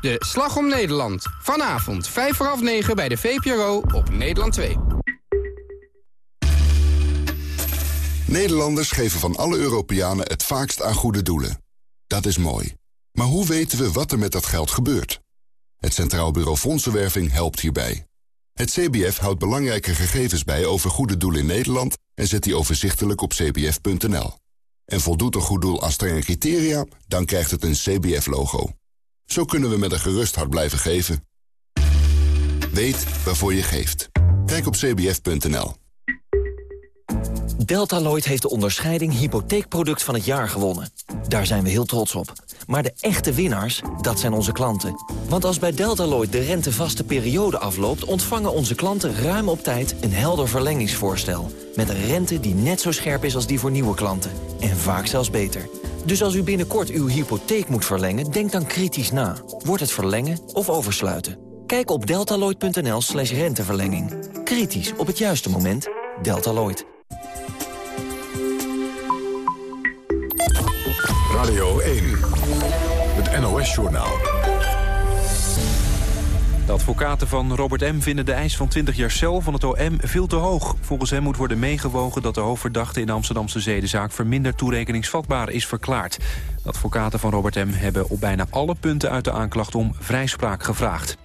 De Slag om Nederland. Vanavond 5 voor half 9 bij de VPRO op Nederland 2. Nederlanders geven van alle Europeanen het vaakst aan goede doelen. Dat is mooi. Maar hoe weten we wat er met dat geld gebeurt? Het Centraal Bureau Fondsenwerving helpt hierbij. Het CBF houdt belangrijke gegevens bij over goede doelen in Nederland... en zet die overzichtelijk op cbf.nl. En voldoet een goed doel aan strenge criteria, dan krijgt het een CBF-logo. Zo kunnen we met een gerust hart blijven geven. Weet waarvoor je geeft. Kijk op cbf.nl. Deltaloid heeft de onderscheiding hypotheekproduct van het jaar gewonnen. Daar zijn we heel trots op. Maar de echte winnaars, dat zijn onze klanten. Want als bij Deltaloid de rentevaste periode afloopt... ontvangen onze klanten ruim op tijd een helder verlengingsvoorstel. Met een rente die net zo scherp is als die voor nieuwe klanten. En vaak zelfs beter. Dus als u binnenkort uw hypotheek moet verlengen, denk dan kritisch na. Wordt het verlengen of oversluiten? Kijk op deltaloid.nl slash renteverlenging. Kritisch op het juiste moment. Deltaloid. Radio 1, het NOS-journaal. De advocaten van Robert M. vinden de eis van 20 jaar cel van het OM veel te hoog. Volgens hem moet worden meegewogen dat de hoofdverdachte in de Amsterdamse zedenzaak verminderd toerekeningsvatbaar is verklaard. Advocaten van Robert M. hebben op bijna alle punten uit de aanklacht om vrijspraak gevraagd.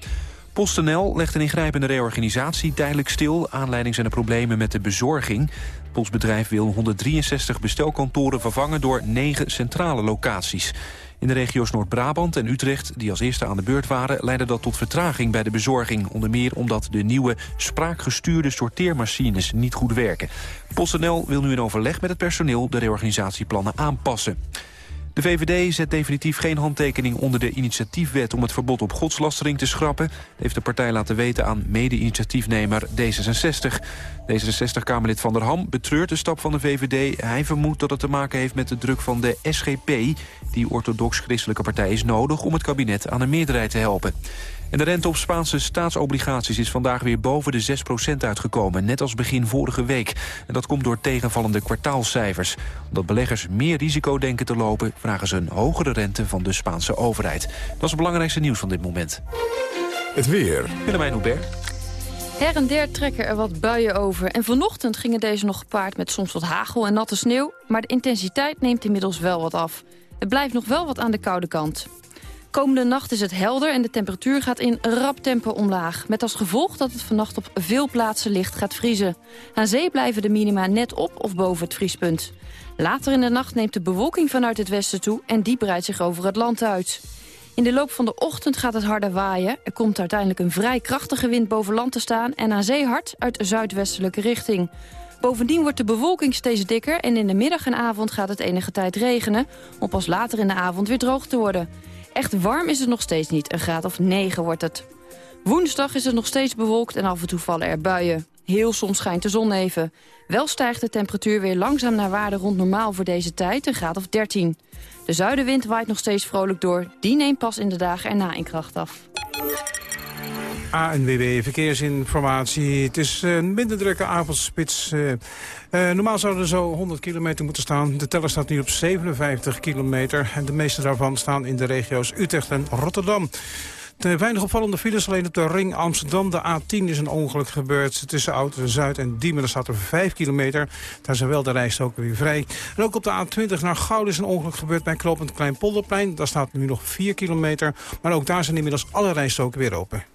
PostNL legt een ingrijpende reorganisatie tijdelijk stil. Aanleiding zijn de problemen met de bezorging. Postbedrijf wil 163 bestelkantoren vervangen door 9 centrale locaties. In de regio's Noord-Brabant en Utrecht, die als eerste aan de beurt waren... leidde dat tot vertraging bij de bezorging. Onder meer omdat de nieuwe spraakgestuurde sorteermachines niet goed werken. PostNL wil nu in overleg met het personeel de reorganisatieplannen aanpassen. De VVD zet definitief geen handtekening onder de initiatiefwet... om het verbod op godslastering te schrappen. Dat heeft de partij laten weten aan mede-initiatiefnemer D66. D66-Kamerlid Van der Ham betreurt de stap van de VVD. Hij vermoedt dat het te maken heeft met de druk van de SGP. Die orthodox-christelijke partij is nodig om het kabinet aan een meerderheid te helpen. En de rente op Spaanse staatsobligaties is vandaag weer boven de 6% uitgekomen. Net als begin vorige week. En dat komt door tegenvallende kwartaalcijfers. Omdat beleggers meer risico denken te lopen... vragen ze een hogere rente van de Spaanse overheid. Dat is het belangrijkste nieuws van dit moment. Het weer. Willemijn Hubert. Her en der trekken er wat buien over. En vanochtend gingen deze nog gepaard met soms wat hagel en natte sneeuw. Maar de intensiteit neemt inmiddels wel wat af. Het blijft nog wel wat aan de koude kant. Komende nacht is het helder en de temperatuur gaat in rap tempo omlaag. Met als gevolg dat het vannacht op veel plaatsen licht gaat vriezen. Aan zee blijven de minima net op of boven het vriespunt. Later in de nacht neemt de bewolking vanuit het westen toe... en die breidt zich over het land uit. In de loop van de ochtend gaat het harder waaien. Er komt uiteindelijk een vrij krachtige wind boven land te staan... en aan zee hard uit zuidwestelijke richting. Bovendien wordt de bewolking steeds dikker... en in de middag en avond gaat het enige tijd regenen... om pas later in de avond weer droog te worden. Echt warm is het nog steeds niet, een graad of 9 wordt het. Woensdag is het nog steeds bewolkt en af en toe vallen er buien. Heel soms schijnt de zon even. Wel stijgt de temperatuur weer langzaam naar waarde rond normaal voor deze tijd, een graad of 13. De zuidenwind waait nog steeds vrolijk door. Die neemt pas in de dagen erna in kracht af. ANWB Verkeersinformatie. Het is een minder drukke avondspits. Uh, uh, normaal zouden er zo 100 kilometer moeten staan. De teller staat nu op 57 kilometer. En de meeste daarvan staan in de regio's Utrecht en Rotterdam. De weinig opvallende files alleen op de ring Amsterdam. De A10 is een ongeluk gebeurd tussen Oud Zuid en Diemen. Daar staat er 5 kilometer. Daar zijn wel de rijstroken weer vrij. En ook op de A20 naar Gouden is een ongeluk gebeurd bij Klopend Kleinpolderplein. Daar staat nu nog 4 kilometer. Maar ook daar zijn inmiddels alle rijstroken weer open.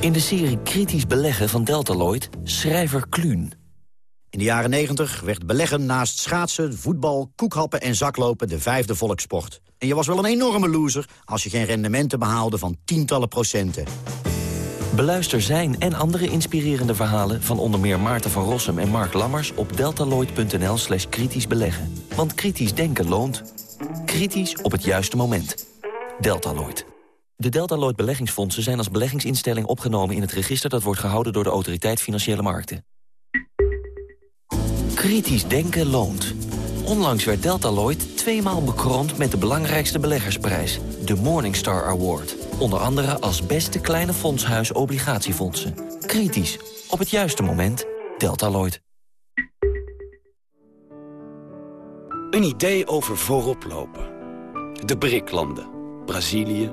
In de serie Kritisch Beleggen van Deltaloid, schrijver Kluun. In de jaren 90 werd beleggen naast schaatsen, voetbal, koekhappen en zaklopen de vijfde volkssport. En je was wel een enorme loser als je geen rendementen behaalde van tientallen procenten. Beluister zijn en andere inspirerende verhalen van onder meer Maarten van Rossum en Mark Lammers op deltaloid.nl slash kritisch beleggen. Want kritisch denken loont. Kritisch op het juiste moment. Deltaloid. De Deltaloid beleggingsfondsen zijn als beleggingsinstelling opgenomen in het register dat wordt gehouden door de Autoriteit Financiële Markten. Kritisch denken loont. Onlangs werd Deltaloid tweemaal bekroond met de belangrijkste beleggersprijs, de Morningstar Award. Onder andere als beste kleine fondshuis obligatiefondsen. Kritisch. Op het juiste moment. Deltaloid. Een idee over voorop lopen. De BRIC-landen. Brazilië,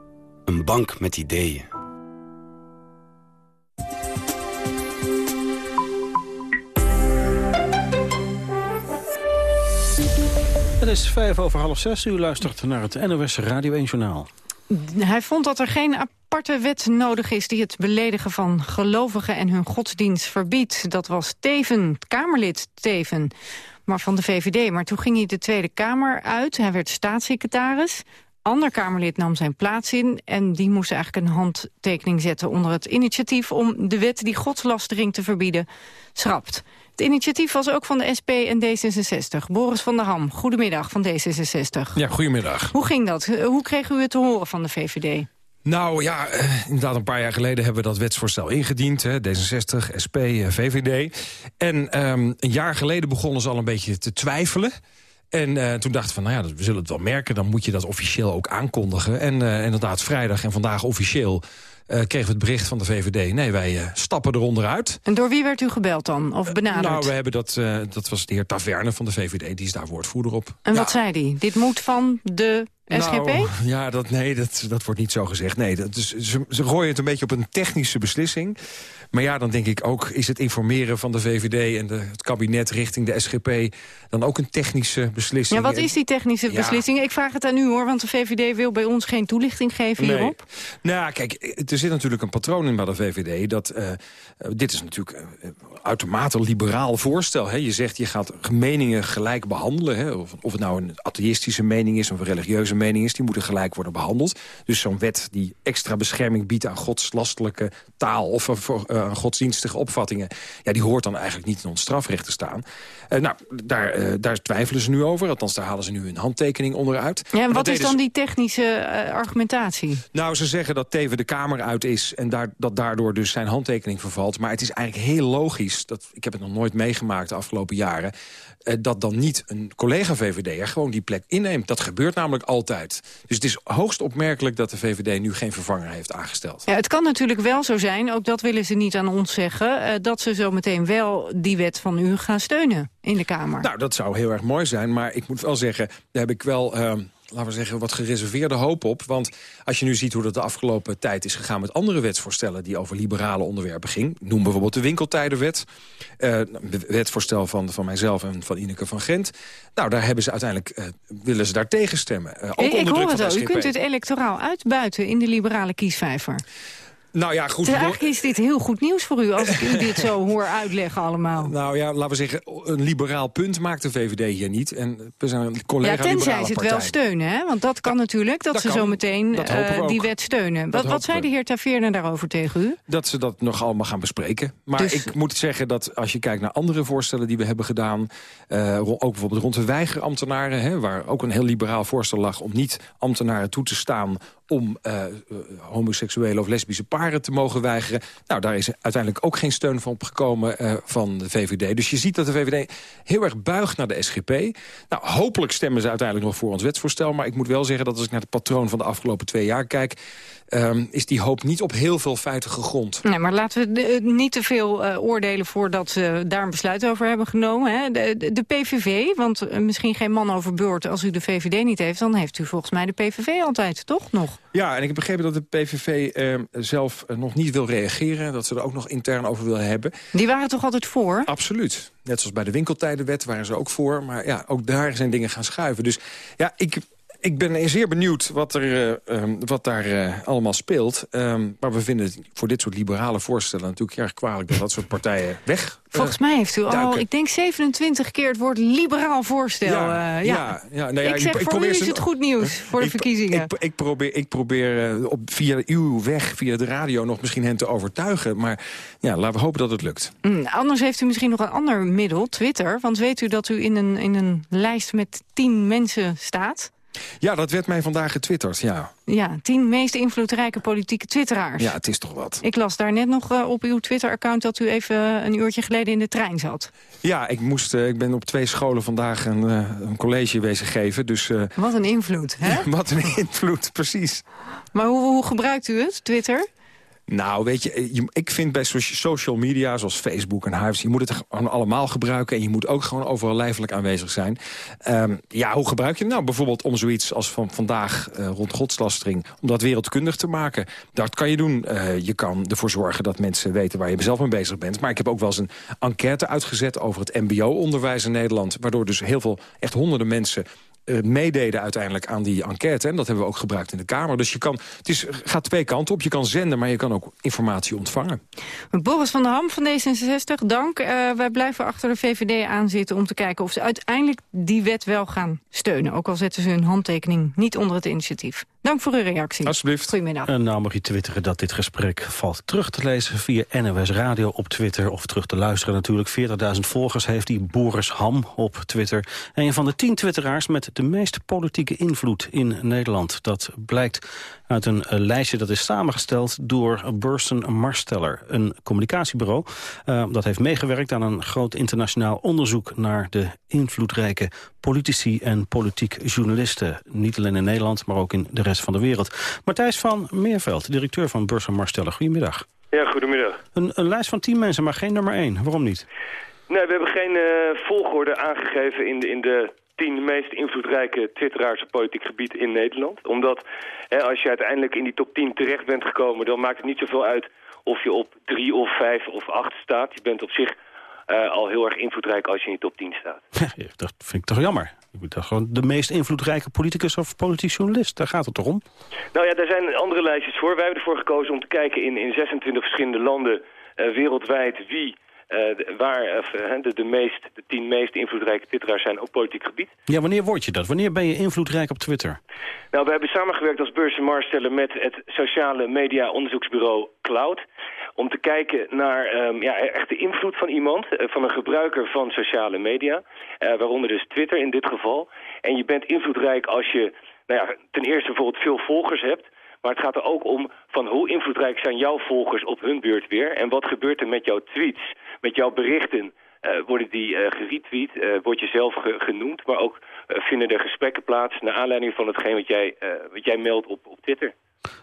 Een bank met ideeën. Het is vijf over half zes. U luistert naar het NOS Radio 1 Journaal. Hij vond dat er geen aparte wet nodig is die het beledigen van gelovigen en hun godsdienst verbiedt. Dat was Teven, Kamerlid Teven, maar van de VVD. Maar toen ging hij de Tweede Kamer uit, hij werd staatssecretaris. Ander Kamerlid nam zijn plaats in en die moest eigenlijk een handtekening zetten onder het initiatief om de wet die godslastering te verbieden schrapt. Het initiatief was ook van de SP en D66. Boris van der Ham, goedemiddag van D66. Ja, goedemiddag. Hoe ging dat? Hoe kreeg u het te horen van de VVD? Nou ja, eh, inderdaad een paar jaar geleden hebben we dat wetsvoorstel ingediend. Hè, D66, SP, eh, VVD. En ehm, een jaar geleden begonnen ze al een beetje te twijfelen. En uh, toen dachten we van, nou ja, we zullen het wel merken. Dan moet je dat officieel ook aankondigen. En uh, inderdaad, vrijdag en vandaag officieel uh, kregen we het bericht van de VVD. Nee, wij stappen eronder uit. En door wie werd u gebeld dan? Of benaderd? nou, we hebben dat, dat was de heer Taverne van de VVD. Die is daar woordvoerder op. En ja. wat zei hij? Dit moet van de SGP? Nou, ja, dat, nee, dat, dat wordt niet zo gezegd. Nee, dat is, ze, ze gooien het een beetje op een technische beslissing. Maar ja, dan denk ik ook, is het informeren van de VVD... en de, het kabinet richting de SGP dan ook een technische beslissing? Ja, wat is die technische ja. beslissing? Ik vraag het aan u, hoor, want de VVD wil bij ons geen toelichting geven nee. hierop. Nou, kijk, er zit natuurlijk een patroon in bij de VVD... dat uh, dit is natuurlijk uh, uitermate liberaal voorstel. Hè? Je zegt, je gaat meningen gelijk behandelen. Hè? Of, of het nou een atheïstische mening is of een religieuze mening is... die moeten gelijk worden behandeld. Dus zo'n wet die extra bescherming biedt aan godslastelijke taal... of voor, uh, godsdienstige opvattingen... ja, die hoort dan eigenlijk niet in ons strafrecht te staan. Uh, nou, daar, uh, daar twijfelen ze nu over. Althans, daar halen ze nu een handtekening onderuit. Ja, en wat is dan ze... die technische uh, argumentatie? Nou, ze zeggen dat Teven de Kamer uit is... en daar, dat daardoor dus zijn handtekening vervalt. Maar het is eigenlijk heel logisch... Dat, ik heb het nog nooit meegemaakt de afgelopen jaren... dat dan niet een collega VVD'er gewoon die plek inneemt. Dat gebeurt namelijk altijd. Dus het is hoogst opmerkelijk dat de VVD nu geen vervanger heeft aangesteld. Ja, het kan natuurlijk wel zo zijn, ook dat willen ze niet aan ons zeggen... Dat ze zo meteen wel die wet van u gaan steunen in de Kamer. Nou, dat zou heel erg mooi zijn, maar ik moet wel zeggen... daar heb ik wel... Uh, laten we zeggen, wat gereserveerde hoop op. Want als je nu ziet hoe dat de afgelopen tijd is gegaan... met andere wetsvoorstellen die over liberale onderwerpen ging... noem bijvoorbeeld de winkeltijdenwet. Uh, wetvoorstel van, van mijzelf en van Ineke van Gent. Nou, daar hebben ze uiteindelijk, uh, willen ze daar tegenstemmen. Uh, ook ik, ik hoor het al, u kunt het electoraal uitbuiten in de liberale kiesvijver. Nou ja, goed. Dus eigenlijk is dit heel goed nieuws voor u, als ik u dit zo hoor uitleggen allemaal. Nou ja, laten we zeggen, een liberaal punt maakt de VVD hier niet. En we zijn een collega Ja, tenzij ze het wel steunen, hè? Want dat kan natuurlijk, dat, dat ze kan, zo meteen uh, die wet steunen. Wat, wat zei de heer Taveerne daarover tegen u? Dat ze dat nog allemaal gaan bespreken. Maar dus... ik moet zeggen dat als je kijkt naar andere voorstellen die we hebben gedaan... Uh, ook bijvoorbeeld rond de weigerambtenaren... Hè, waar ook een heel liberaal voorstel lag om niet ambtenaren toe te staan om uh, homoseksuele of lesbische te mogen weigeren. Nou, daar is uiteindelijk ook geen steun van opgekomen uh, van de VVD. Dus je ziet dat de VVD heel erg buigt naar de SGP. Nou, hopelijk stemmen ze uiteindelijk nog voor ons wetsvoorstel. Maar ik moet wel zeggen dat als ik naar het patroon van de afgelopen twee jaar kijk... Um, is die hoop niet op heel veel feiten gegrond. Nee, maar laten we niet te veel uh, oordelen voordat ze daar een besluit over hebben genomen. Hè? De, de, de, PVV, want uh, misschien geen man over beurt als u de VVD niet heeft... dan heeft u volgens mij de PVV altijd, toch nog? Ja, en ik heb begrepen dat de PVV uh, zelf nog niet wil reageren. Dat ze er ook nog intern over willen hebben. Die waren toch altijd voor? Absoluut. Net zoals bij de winkeltijdenwet waren ze ook voor. Maar ja, ook daar zijn dingen gaan schuiven. Dus ja, ik Ik ben zeer benieuwd wat, er, uh, wat daar uh, allemaal speelt. Um, maar we vinden het voor dit soort liberale voorstellen natuurlijk erg kwalijk... dat dat soort partijen weg Volgens mij heeft u al, ik denk 27 keer het woord liberaal voorstel. Ja, uh, ja. ja, ja, nou ja ik zeg, ik, voor u is het goed nieuws voor de verkiezingen. Ik, ik, probeer, ik probeer uh, op, via uw weg, via de radio nog misschien hen te overtuigen. Maar ja, laten we hopen dat het lukt. Mm, anders heeft u misschien nog een ander middel, Twitter. Want weet u dat u in een, in een lijst met 10 mensen staat... Ja, dat werd mij vandaag getwitterd, ja. Ja, tien meest invloedrijke politieke twitteraars. Ja, het is toch wat. Ik las daar net nog uh, op uw Twitter-account... dat u even een uurtje geleden in de trein zat. Ja, ik, moest, uh, ik ben op twee scholen vandaag een, een college wezen geven. Dus, wat een invloed, hè? Ja, wat een invloed, precies. Maar hoe, hoe gebruikt u het, Twitter? Nou, weet je, ik vind bij social media zoals Facebook en Hives... je moet het gewoon allemaal gebruiken... en je moet ook gewoon overal lijfelijk aanwezig zijn. Um, ja, hoe gebruik je het nou? Bijvoorbeeld om zoiets als van vandaag uh, rond godslastering... om dat wereldkundig te maken. Dat kan je doen. Uh, je kan ervoor zorgen dat mensen weten waar je zelf mee bezig bent. Maar ik heb ook wel eens een enquête uitgezet over het mbo-onderwijs in Nederland... waardoor dus heel veel, echt honderden mensen uh, meededen uiteindelijk aan die enquête. En dat hebben we ook gebruikt in de Kamer. Dus je kan, het is, gaat twee kanten op. Je kan zenden, maar je kan ook informatie ontvangen. Boris van der Ham van D66, dank. Uh, wij blijven achter de VVD aanzitten om te kijken of ze uiteindelijk die wet wel gaan steunen. Ook al zetten ze hun handtekening niet onder het initiatief. Dank voor uw reactie. Alsjeblieft. Goedemiddag. En nou mag je twitteren dat dit gesprek valt terug te lezen via NOS Radio op Twitter. Of terug te luisteren natuurlijk. 40.000 volgers heeft die Boris Ham op Twitter. En een van de tien twitteraars met de meest politieke invloed in Nederland. Dat blijkt uit een uh, lijstje dat is samengesteld door Burson Marsteller. Een communicatiebureau uh, dat heeft meegewerkt aan een groot internationaal onderzoek... naar de invloedrijke politici en politiek journalisten. Niet alleen in Nederland, maar ook in de rest van de wereld. Matthijs van Meerveld, directeur van Burson Marsteller. Goedemiddag. Ja, goedemiddag. Een, een lijst van tien mensen, maar geen nummer één. Waarom niet? Nee, we hebben geen uh, volgorde aangegeven in de, in de tien meest invloedrijke twitteraars op politiek gebied in Nederland. Omdat hè, als je uiteindelijk in die top 10 terecht bent gekomen... dan maakt het niet zoveel uit of je op drie of vijf of acht staat. Je bent op zich uh, al heel erg invloedrijk als je in die top 10 staat. Dat vind ik toch jammer. Je moet toch gewoon de meest invloedrijke politicus of politiek journalist. Daar gaat het toch om? Nou ja, daar zijn andere lijstjes voor. Wij hebben ervoor gekozen om te kijken in, in 26 verschillende landen uh, wereldwijd... wie uh, waar uh, de, de, meest, de tien meest invloedrijke twitteraars zijn op politiek gebied. Ja, wanneer word je dat? Wanneer ben je invloedrijk op Twitter? Nou, we hebben samengewerkt als Beurs en met het sociale media onderzoeksbureau Cloud. Om te kijken naar um, ja, echt de invloed van iemand, uh, van een gebruiker van sociale media. waaronder dus Twitter in dit geval. En je bent invloedrijk als je nou ja, ten eerste bijvoorbeeld veel volgers hebt... Maar het gaat er ook om van hoe invloedrijk zijn jouw volgers op hun beurt weer... en wat gebeurt er met jouw tweets, met jouw berichten... Uh, worden die uh, geretweet, uh, word je zelf ge genoemd... maar ook vinden er gesprekken plaats... naar aanleiding van hetgeen wat jij, wat jij meldt op, op Twitter.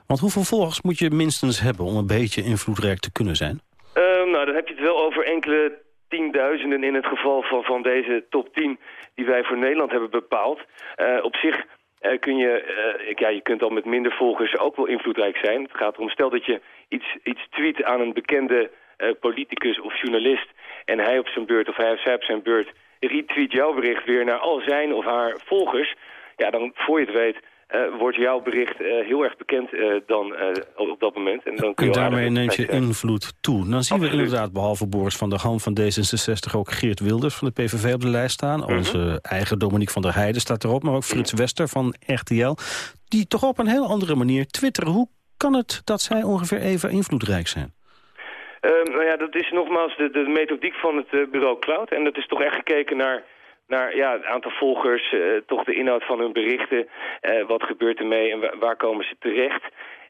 Want hoeveel volgers moet je minstens hebben... om een beetje invloedrijk te kunnen zijn? Nou, dan heb je het wel over enkele tienduizenden... in het geval van, van deze top 10 die wij voor Nederland hebben bepaald. op zich uh, kun je, uh, ja, je kunt al met minder volgers ook wel invloedrijk zijn. Het gaat erom, stel dat je iets, iets tweet aan een bekende uh, politicus of journalist... en hij op zijn beurt, of hij of zij op zijn beurt, retweet jouw bericht weer naar al zijn of haar volgers... ja, dan voor je het weet uh, wordt jouw bericht uh, heel erg bekend uh, dan op dat moment. En, dan kun je en daarmee neemt je invloed toe. Dan zien Absoluut. we inderdaad, behalve Boris van der Ham van D66... ook Geert Wilders van de PVV op de lijst staan. -hmm. Onze eigen Dominique van der Heijden staat erop. Maar ook Frits Wester van RTL. Die toch op een heel andere manier twitteren. Hoe kan het dat zij ongeveer even invloedrijk zijn? Um, nou ja, dat is nogmaals de, de methodiek van het bureau Cloud. En dat is toch echt gekeken naar naar ja, het aantal volgers, uh, toch de inhoud van hun berichten. Uh, wat gebeurt ermee en waar komen ze terecht?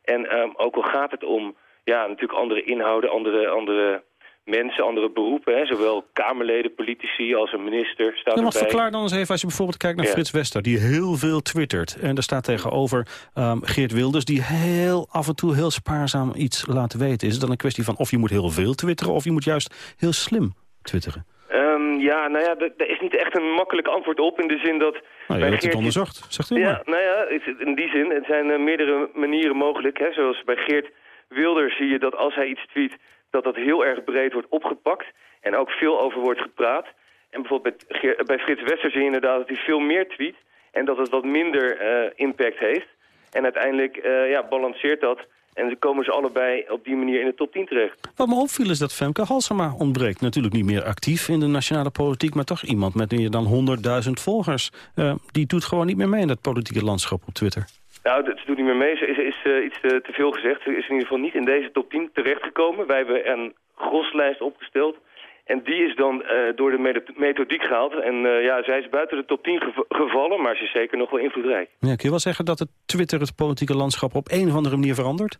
En um, ook al gaat het om ja, natuurlijk andere inhouden, andere, andere mensen, andere beroepen. Hè, zowel Kamerleden, politici als een minister staat maar erbij. Verklaar dan eens even als je bijvoorbeeld kijkt naar ja. Frits Wester... die heel veel twittert. En daar staat tegenover um, Geert Wilders... die heel af en toe heel spaarzaam iets laat weten. Is het dan een kwestie van of je moet heel veel twitteren... of je moet juist heel slim twitteren? Um, ja, nou ja, daar is niet echt een makkelijk antwoord op in de zin dat... Nou, je hebt het onderzocht, zegt u Ja, maar. nou ja, in die zin, het zijn uh, meerdere manieren mogelijk. Hè. Zoals bij Geert Wilders zie je dat als hij iets tweet, dat dat heel erg breed wordt opgepakt. En ook veel over wordt gepraat. En bijvoorbeeld bij, bij Frits Wester zie je inderdaad dat hij veel meer tweet. En dat het wat minder impact heeft. En uiteindelijk ja, balanceert dat en dan komen ze allebei op die manier in de top 10 terecht. Wat me opviel is dat Femke Halsema ontbreekt. Natuurlijk niet meer actief in de nationale politiek... maar toch iemand met meer dan 100.000 volgers. Uh, die doet gewoon niet meer mee in dat politieke landschap op Twitter. Nou, ze doet niet meer mee. Ze is uh, iets te, te, veel gezegd. Ze is in ieder geval niet in deze top 10 terechtgekomen. Wij hebben een groslijst opgesteld. En die is dan uh, door de methodiek gehaald. En uh, ja, zij is buiten de top 10 gev gevallen, maar ze is zeker nog wel invloedrijk. Ja, kun je wel zeggen dat het Twitter het politieke landschap op een of andere manier verandert?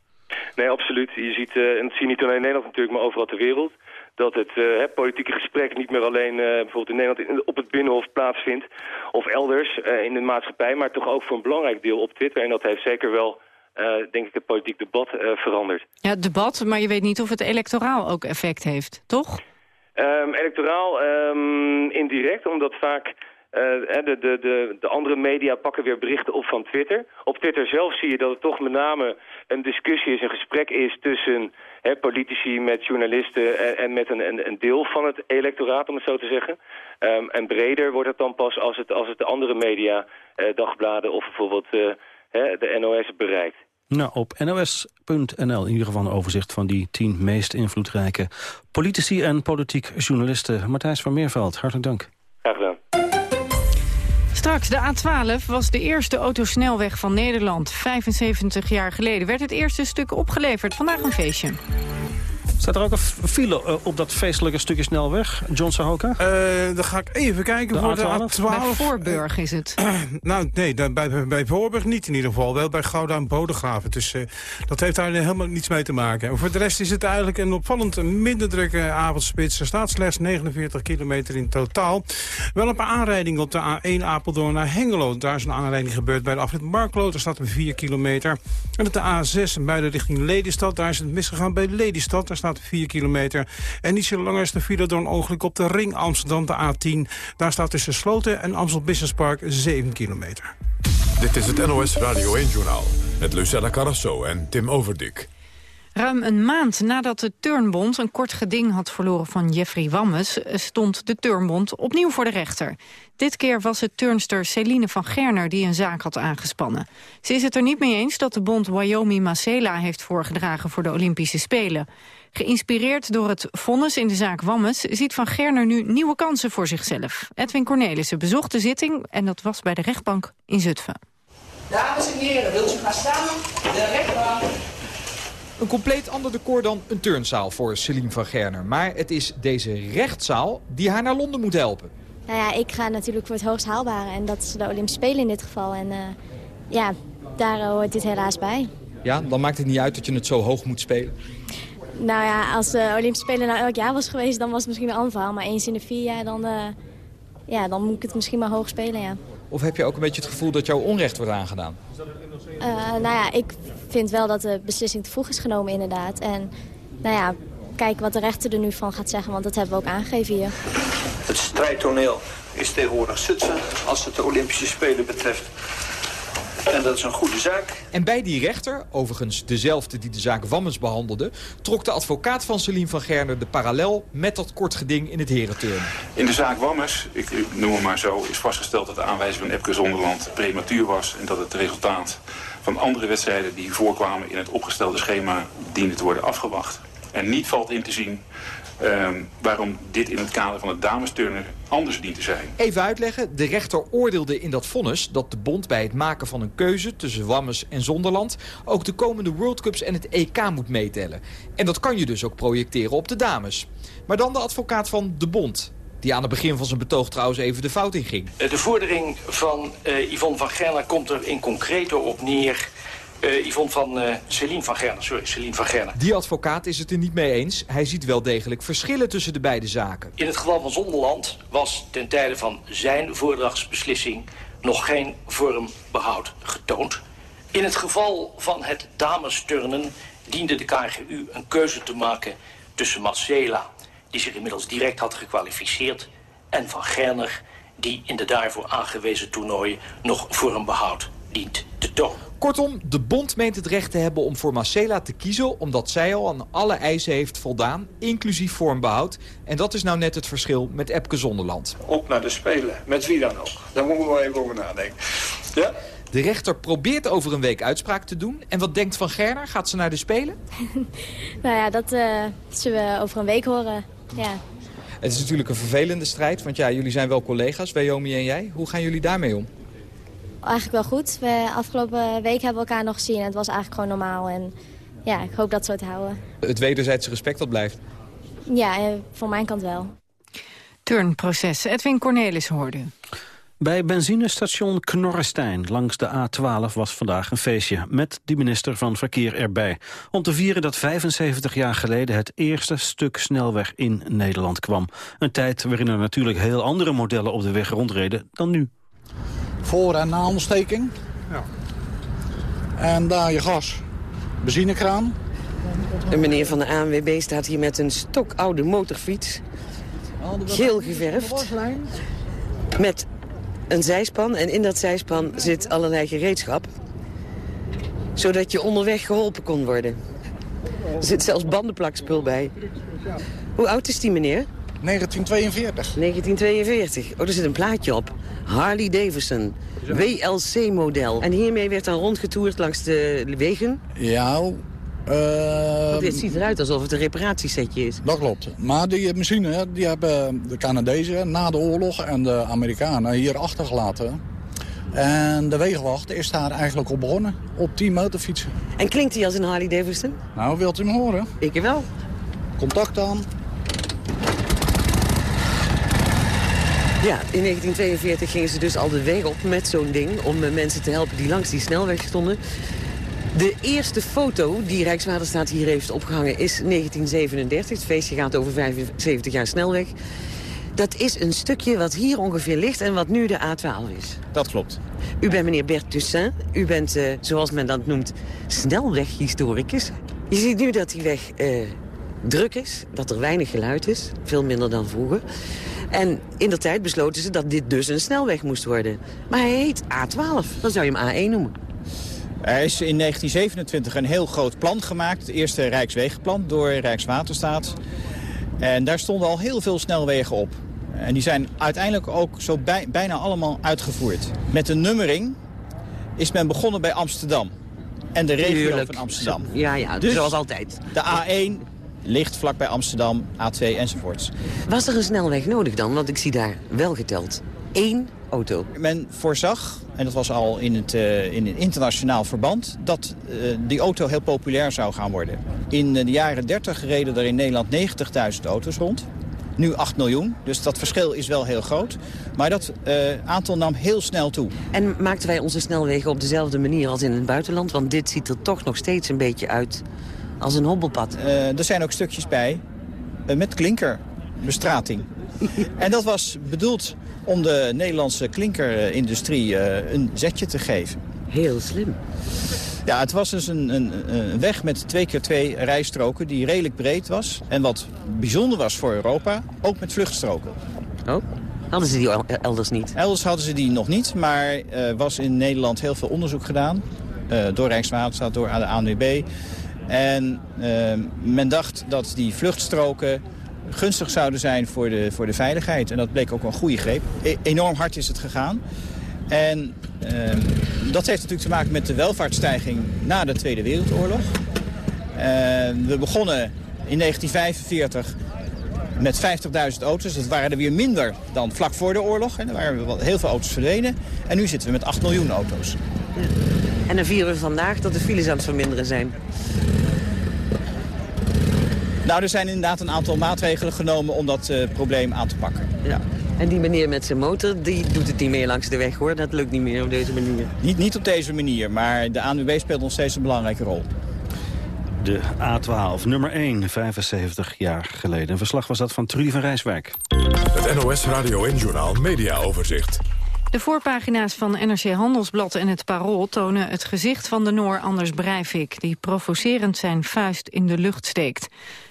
Nee, absoluut. Je ziet, en dat zie je niet alleen in Nederland natuurlijk, maar overal ter wereld... dat het uh, politieke gesprek niet meer alleen uh, bijvoorbeeld in Nederland op het Binnenhof plaatsvindt... of elders in de maatschappij, maar toch ook voor een belangrijk deel op Twitter. En dat heeft zeker wel, denk ik, het politiek debat veranderd. Ja, het debat, maar je weet niet of het electoraal ook effect heeft, toch? Um, electoraal um, indirect, omdat vaak uh, de, de, de, de andere media pakken weer berichten op van Twitter. Op Twitter zelf zie je dat het toch met name een discussie is, een gesprek is tussen hè, politici met journalisten en, en met een, een, een, deel van het electoraat, om het zo te zeggen. Um, en breder wordt het dan pas als het, als het de andere media, dagbladen of bijvoorbeeld de NOS bereikt. Nou, op nos.nl in ieder geval een overzicht van die tien meest invloedrijke politici en politiek journalisten. Matthijs van Meerveld, hartelijk dank. Graag gedaan. Straks, de A12 was de eerste autosnelweg van Nederland. 75 jaar geleden werd het eerste stuk opgeleverd. Vandaag een feestje. Staat er ook een file uh, op dat feestelijke stukje snelweg, John Sahoka? Uh, dan ga ik even kijken de voor A12? de A12. Bij Voorburg is het. nou, nee, bij, bij Voorburg niet in ieder geval. Wel bij Gouda en Bodegraven. Dus uh, dat heeft daar helemaal niets mee te maken. En voor de rest is het eigenlijk een opvallend minder drukke avondspits. Er staat slechts 49 kilometer in totaal. Wel een paar aanrijdingen op de A1 Apeldoorn naar Hengelo. Daar is een aanrijding gebeurd bij de afrit Marklo. Daar staat er 4 kilometer. En op de A6 bij de richting Lelystad. Daar is het misgegaan bij Lelystad. Daar staat 4 kilometer. En niet zo lang is de file door ongeluk op de ring Amsterdam, de A10. Daar staat tussen Sloten en Amstel Business Park 7 kilometer. Dit is het NOS Radio 1-journaal met Lucella Carrasso en Tim Overdik. Ruim een maand nadat de Turnbond een kort geding had verloren van Jeffrey Wammes... stond de Turnbond opnieuw voor de rechter. Dit keer was het turnster Celine van Gerner die een zaak had aangespannen. Ze is het er niet mee eens dat de bond Wyoming Macela heeft voorgedragen voor de Olympische Spelen. Geïnspireerd door het vonnis in de zaak Wammes... ziet Van Gerner nu nieuwe kansen voor zichzelf. Edwin Cornelissen bezocht de zitting en dat was bij de rechtbank in Zutphen. Dames en heren, wilt u gaan staan? De rechtbank. Een compleet ander decor dan een turnzaal voor Celine van Gerner. Maar het is deze rechtszaal die haar naar Londen moet helpen. Nou ja, ik ga natuurlijk voor het hoogst haalbare. En dat is de Olympische Spelen in dit geval. En uh, ja, daar hoort dit helaas bij. Ja, dan maakt het niet uit dat je het zo hoog moet spelen? Nou ja, als de Olympische Spelen nou elk jaar was geweest, dan was het misschien een ander verhaal. Maar eens in de vier jaar, dan, uh, ja, dan moet ik het misschien maar hoog spelen, ja. Of heb je ook een beetje het gevoel dat jouw onrecht wordt aangedaan? Uh, nou ja, ik vind wel dat de beslissing te vroeg is genomen, inderdaad. En nou ja, kijken wat de rechter er nu van gaat zeggen, want dat hebben we ook aangegeven hier. Het strijdtoneel is tegenwoordig Zutphen als het de Olympische Spelen betreft. En dat is een goede zaak. En bij die rechter, overigens dezelfde die de zaak Wammens behandelde... trok de advocaat van Celine van Gerner de parallel met dat kort geding in het herenturn. In de zaak Wammers, ik noem het maar zo, is vastgesteld dat de aanwijzing van Epke Zonderland prematuur was... en dat het resultaat van andere wedstrijden die voorkwamen in het opgestelde schema diende te worden afgewacht. En niet valt in te zien Um, waarom dit in het kader van het damesturnen anders dient te zijn. Even uitleggen. De rechter oordeelde in dat vonnis dat de bond bij het maken van een keuze tussen Wammes en Zonderland ook de komende World Cups en het EK moet meetellen. En dat kan je dus ook projecteren op de dames. Maar dan de advocaat van de bond. Die aan het begin van zijn betoog trouwens even de fout inging. De vordering van uh, Yvonne van Gerner komt er in concreto op neer uh, Yvonne van uh, Celine van Gerner, sorry, Celine van Gerner. Die advocaat is het er niet mee eens. Hij ziet wel degelijk verschillen tussen de beide zaken. In het geval van Zonderland was ten tijde van zijn voordragsbeslissing nog geen vormbehoud getoond. In het geval van het damesturnen diende de KGU een keuze te maken tussen Marcela, die zich inmiddels direct had gekwalificeerd, en van Gerner, die in de daarvoor aangewezen toernooien nog vormbehoud dient te tonen. Kortom, de bond meent het recht te hebben om voor Marcela te kiezen... omdat zij al aan alle eisen heeft voldaan, inclusief vormbehoud. En dat is nou net het verschil met Epke Zonderland. Op naar de Spelen, met wie dan ook. Daar moeten we wel even over nadenken. Ja? De rechter probeert over een week uitspraak te doen. En wat denkt Van Gerner? Gaat ze naar de Spelen? nou ja, dat uh, zullen we over een week horen. Ja. Het is natuurlijk een vervelende strijd, want ja, jullie zijn wel collega's, Wyoming en jij. Hoe gaan jullie daarmee om? Eigenlijk wel goed. We afgelopen week hebben we elkaar nog gezien en het was eigenlijk gewoon normaal. En ja, ik hoop dat zo te houden. Het wederzijdse respect dat blijft? Ja, voor mijn kant wel. Turnproces. Edwin Cornelis hoorde. Bij benzinestation Knorrestein langs de A12 was vandaag een feestje... met de minister van Verkeer erbij. Om te vieren dat 75 jaar geleden het eerste stuk snelweg in Nederland kwam. Een tijd waarin er natuurlijk heel andere modellen op de weg rondreden dan nu. Voor- en na-ontsteking. Ja. En daar je gas. Benzinekraan. De meneer van de ANWB staat hier met een stokoude motorfiets. Geel geverfd. Met een zijspan en in dat zijspan zit allerlei gereedschap. Zodat je onderweg geholpen kon worden. Er zit zelfs bandenplakspul bij. Hoe oud is die meneer? 1942. 1942. Oh, er zit een plaatje op. Harley Davidson. WLC-model. En hiermee werd dan rondgetoerd langs de wegen? Ja, Want dit ziet eruit alsof het een reparatiesetje is. Dat klopt. Maar die machine die hebben de Canadezen na de oorlog en de Amerikanen hier achtergelaten. En de wegenwacht is daar eigenlijk op begonnen. Op 10 motorfietsen. En klinkt hij als een Harley Davidson? Nou, wilt u hem horen? Ik wel. Contact aan. Ja, in 1942 gingen ze dus al de weg op met zo'n ding... om mensen te helpen die langs die snelweg stonden. De eerste foto die Rijkswaterstaat hier heeft opgehangen is 1937. Het feestje gaat over 75 jaar snelweg. Dat is een stukje wat hier ongeveer ligt en wat nu de A12 is. Dat klopt. U bent meneer Bert Toussaint. U bent, uh, zoals men dat noemt, snelweghistoricus. Je ziet nu dat die weg uh, druk is, dat er weinig geluid is. Veel minder dan vroeger. En in de tijd besloten ze dat dit dus een snelweg moest worden. Maar hij heet A12. Dan zou je hem A1 noemen. Er is in 1927 een heel groot plan gemaakt. Het eerste Rijkswegenplan door Rijkswaterstaat. En daar stonden al heel veel snelwegen op. En die zijn uiteindelijk ook zo bij, bijna allemaal uitgevoerd. Met de nummering is men begonnen bij Amsterdam. En de regio Tuurlijk. van Amsterdam. Ja, ja, Dus zoals altijd. De A1 ligt vlakbij Amsterdam, A2 enzovoorts. Was er een snelweg nodig dan? Want ik zie daar wel geteld één auto. Men voorzag, en dat was al in het uh, in een internationaal verband... dat uh, die auto heel populair zou gaan worden. In de jaren 30 reden er in Nederland 90.000 auto's rond. Nu 8 miljoen, dus dat verschil is wel heel groot. Maar dat uh, aantal nam heel snel toe. En maakten wij onze snelwegen op dezelfde manier als in het buitenland? Want dit ziet er toch nog steeds een beetje uit als een hobbelpad. er zijn ook stukjes bij met klinkerbestrating. en dat was bedoeld om de Nederlandse klinkerindustrie uh, een zetje te geven. Heel slim. Ja, het was dus een, een, een, weg met twee keer twee rijstroken die redelijk breed was. En wat bijzonder was voor Europa, ook met vluchtstroken. Oh, hadden ze die elders niet? Elders hadden ze die nog niet, maar er uh, was in Nederland heel veel onderzoek gedaan. Uh, door Rijkswaterstaat, door de ANWB. En men dacht dat die vluchtstroken gunstig zouden zijn voor de, voor de veiligheid. En dat bleek ook een goede greep. E enorm hard is het gegaan. En uh, dat heeft natuurlijk te maken met de welvaartsstijging na de Tweede Wereldoorlog. Uh, we begonnen in 1945 met 50.000 auto's. Dat waren er weer minder dan vlak voor de oorlog. En er waren heel veel auto's verdwenen. En nu zitten we met 8 miljoen auto's. En dan vieren we vandaag dat de files aan het verminderen zijn. Nou, er zijn inderdaad een aantal maatregelen genomen om dat uh, probleem aan te pakken. Ja. En die meneer met zijn motor, die doet het niet meer langs de weg, hoor. Dat lukt niet meer op deze manier. Niet, niet op deze manier, maar de ANWB speelt nog steeds een belangrijke rol. De A12, nummer 1, 75 jaar geleden. Een verslag was dat van Trudy van Rijswijk. Het NOS Radio en Journaal Media Overzicht. De voorpagina's van NRC Handelsblad en het Parool tonen het gezicht van de Noor Anders Breivik... die provocerend zijn vuist in de lucht steekt.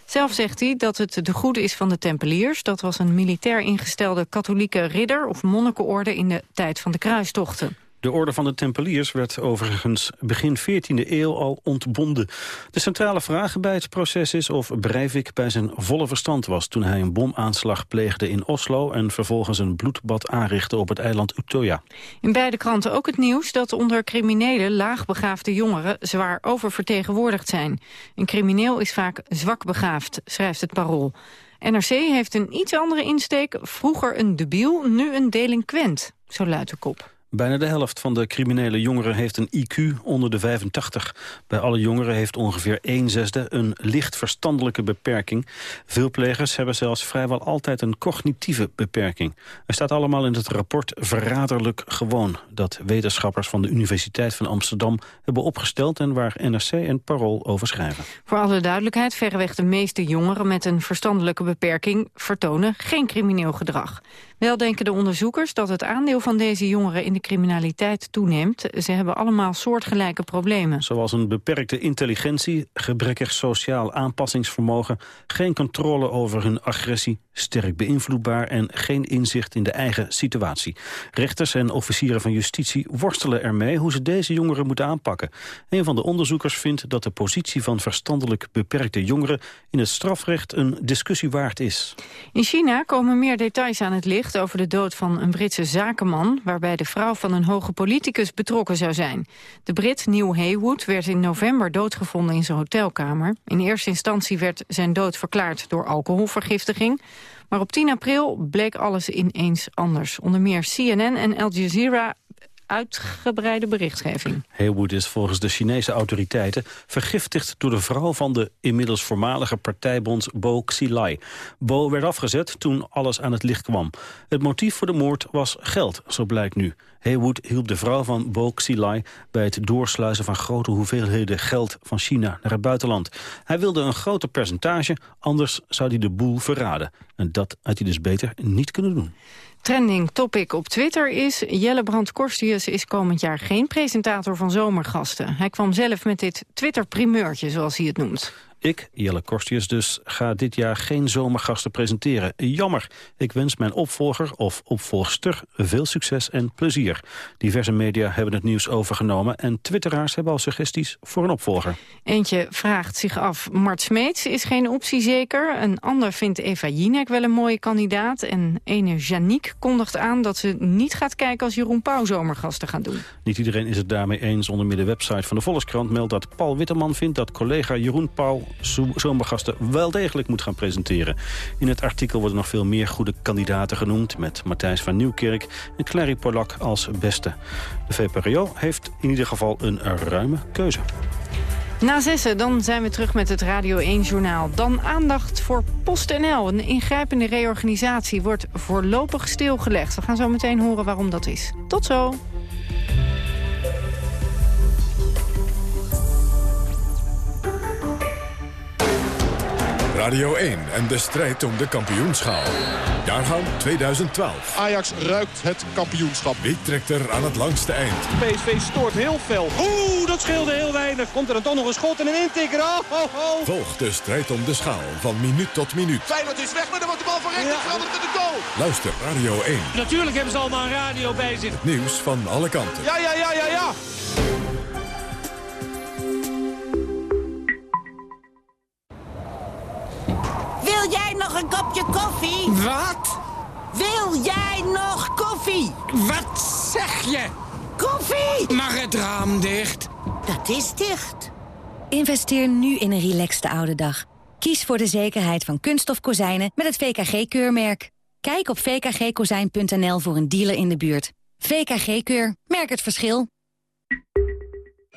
Zelf zegt hij dat het de goede is van de Tempeliers. Dat was een militair ingestelde katholieke ridder of monnikenorde in de tijd van de kruistochten. De orde van de Tempeliers werd overigens begin 14e eeuw al ontbonden. De centrale vraag bij het proces is of Breivik bij zijn volle verstand was... toen hij een bomaanslag pleegde in Oslo... en vervolgens een bloedbad aanrichtte op het eiland Utøya. In beide kranten ook het nieuws dat onder criminelen laagbegaafde jongeren zwaar oververtegenwoordigd zijn. Een crimineel is vaak zwak begaafd, schrijft het Parool. NRC heeft een iets andere insteek, vroeger een debiel, nu een delinquent, zo luidt de kop. Bijna de helft van de criminele jongeren heeft een IQ onder de 85. Bij alle jongeren heeft ongeveer 1 zesde een licht verstandelijke beperking. Veel plegers hebben zelfs vrijwel altijd een cognitieve beperking. Er staat allemaal in het rapport Verraderlijk Gewoon... dat wetenschappers van de Universiteit van Amsterdam hebben opgesteld... en waar NRC en Parool over schrijven. Voor alle duidelijkheid, verreweg de meeste jongeren met een verstandelijke beperking... vertonen geen crimineel gedrag. Wel denken de onderzoekers dat het aandeel van deze jongeren in de criminaliteit toeneemt. Ze hebben allemaal soortgelijke problemen. Zoals een beperkte intelligentie, gebrekkig sociaal aanpassingsvermogen... geen controle over hun agressie, sterk beïnvloedbaar... en geen inzicht in de eigen situatie. Rechters en officieren van justitie worstelen ermee... hoe ze deze jongeren moeten aanpakken. Een van de onderzoekers vindt dat de positie van verstandelijk beperkte jongeren... in het strafrecht een discussie waard is. In China komen meer details aan het licht over de dood van een Britse zakenman... waarbij de vrouw van een hoge politicus betrokken zou zijn. De Brit Neil Haywood werd in november doodgevonden in zijn hotelkamer. In eerste instantie werd zijn dood verklaard door alcoholvergiftiging... Maar op 10 april bleek alles ineens anders. Onder meer CNN en Al Jazeera uitgebreide berichtgeving. Haywood is volgens de Chinese autoriteiten vergiftigd door de vrouw van de inmiddels voormalige partijbonds Bo Xilai. Bo werd afgezet toen alles aan het licht kwam. Het motief voor de moord was geld, zo blijkt nu. Haywood hielp de vrouw van Bo Xilai bij het doorsluizen van grote hoeveelheden geld van China naar het buitenland. Hij wilde een groter percentage, anders zou hij de boel verraden. En dat had hij dus beter niet kunnen doen. Trending topic op Twitter is... Jelle Brandt Korstius is komend jaar geen presentator van Zomergasten. Hij kwam zelf met dit Twitter-primeurtje, zoals hij het noemt. Ik, Jelle Korstius dus, ga dit jaar geen zomergasten presenteren. Jammer. Ik wens mijn opvolger of opvolgster veel succes en plezier. Diverse media hebben het nieuws overgenomen... en twitteraars hebben al suggesties voor een opvolger. Eentje vraagt zich af, Mart Smeets is geen optie zeker. Een ander vindt Eva Jinek wel een mooie kandidaat. En ene Janiek kondigt aan dat ze niet gaat kijken... als Jeroen Pauw zomergasten gaat doen. Niet iedereen is het daarmee eens. Onder meer de website van de Volkskrant meldt dat Paul Witteman vindt... dat collega Jeroen Pauw zomergasten wel degelijk moet gaan presenteren. In het artikel worden nog veel meer goede kandidaten genoemd... met Matthijs van Nieuwkerk en Clary Polak als beste. De VPRO heeft in ieder geval een ruime keuze. Na zessen, dan zijn we terug met het Radio 1-journaal. Dan aandacht voor PostNL. Een ingrijpende reorganisatie wordt voorlopig stilgelegd. We gaan zo meteen horen waarom dat is. Tot zo. Radio 1 en de strijd om de kampioenschaal. Jaargang 2012. Ajax ruikt het kampioenschap. Wie trekt er aan het langste eind? PSV stoort heel fel. Oeh, dat scheelde heel weinig. Komt er dan toch nog een schot en een intikker. Oh, oh, oh. Volg de strijd om de schaal van minuut tot minuut. Feyenoord is weg, maar dan wordt de bal van rechts ja. veranderd in de goal. Luister Radio 1. Natuurlijk hebben ze allemaal een radio bij zich. Het nieuws van alle kanten. Ja, ja, ja, ja, ja. Wil jij nog een kopje koffie? Wat? Wil jij nog koffie? Wat zeg je? Koffie! Mag het raam dicht? Dat is dicht. Investeer nu in een relaxte oude dag. Kies voor de zekerheid van kunststof kozijnen met het VKG-keurmerk. Kijk op vkgkozijn.nl voor een dealer in de buurt. VKG-keur. Merk het verschil.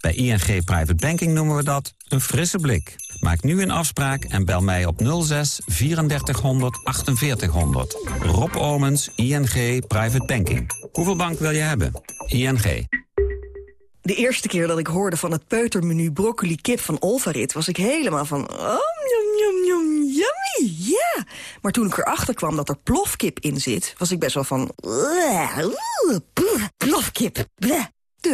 Bij ING Private Banking noemen we dat een frisse blik. Maak nu een afspraak en bel mij op 06 3400 4800. Rob Omens, ING Private Banking. Hoeveel bank wil je hebben? ING. De eerste keer dat ik hoorde van het peutermenu broccoli kip van Olvarit... was ik helemaal van... Yum, yum, yum, yummy. ja. Maar toen ik erachter kwam dat er plofkip in zit... was ik best wel van... Plofkip. Bleh.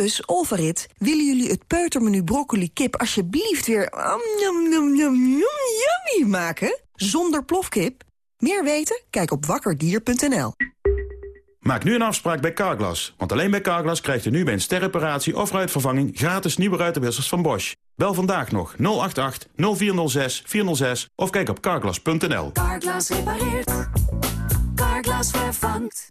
Dus, Olvarit, willen jullie het peutermenu broccoli kip alsjeblieft weer... Yum, yum, yum, yummy maken? Zonder plofkip? Meer weten? Kijk op wakkerdier.nl. Maak nu een afspraak bij Carglass. Want alleen bij Carglass krijgt u nu bij een sterreparatie of ruitvervanging... gratis nieuwe ruitenwissers van Bosch. Bel vandaag nog 088 0406 406 of kijk op carglass.nl. Carglass repareert. Carglass vervangt.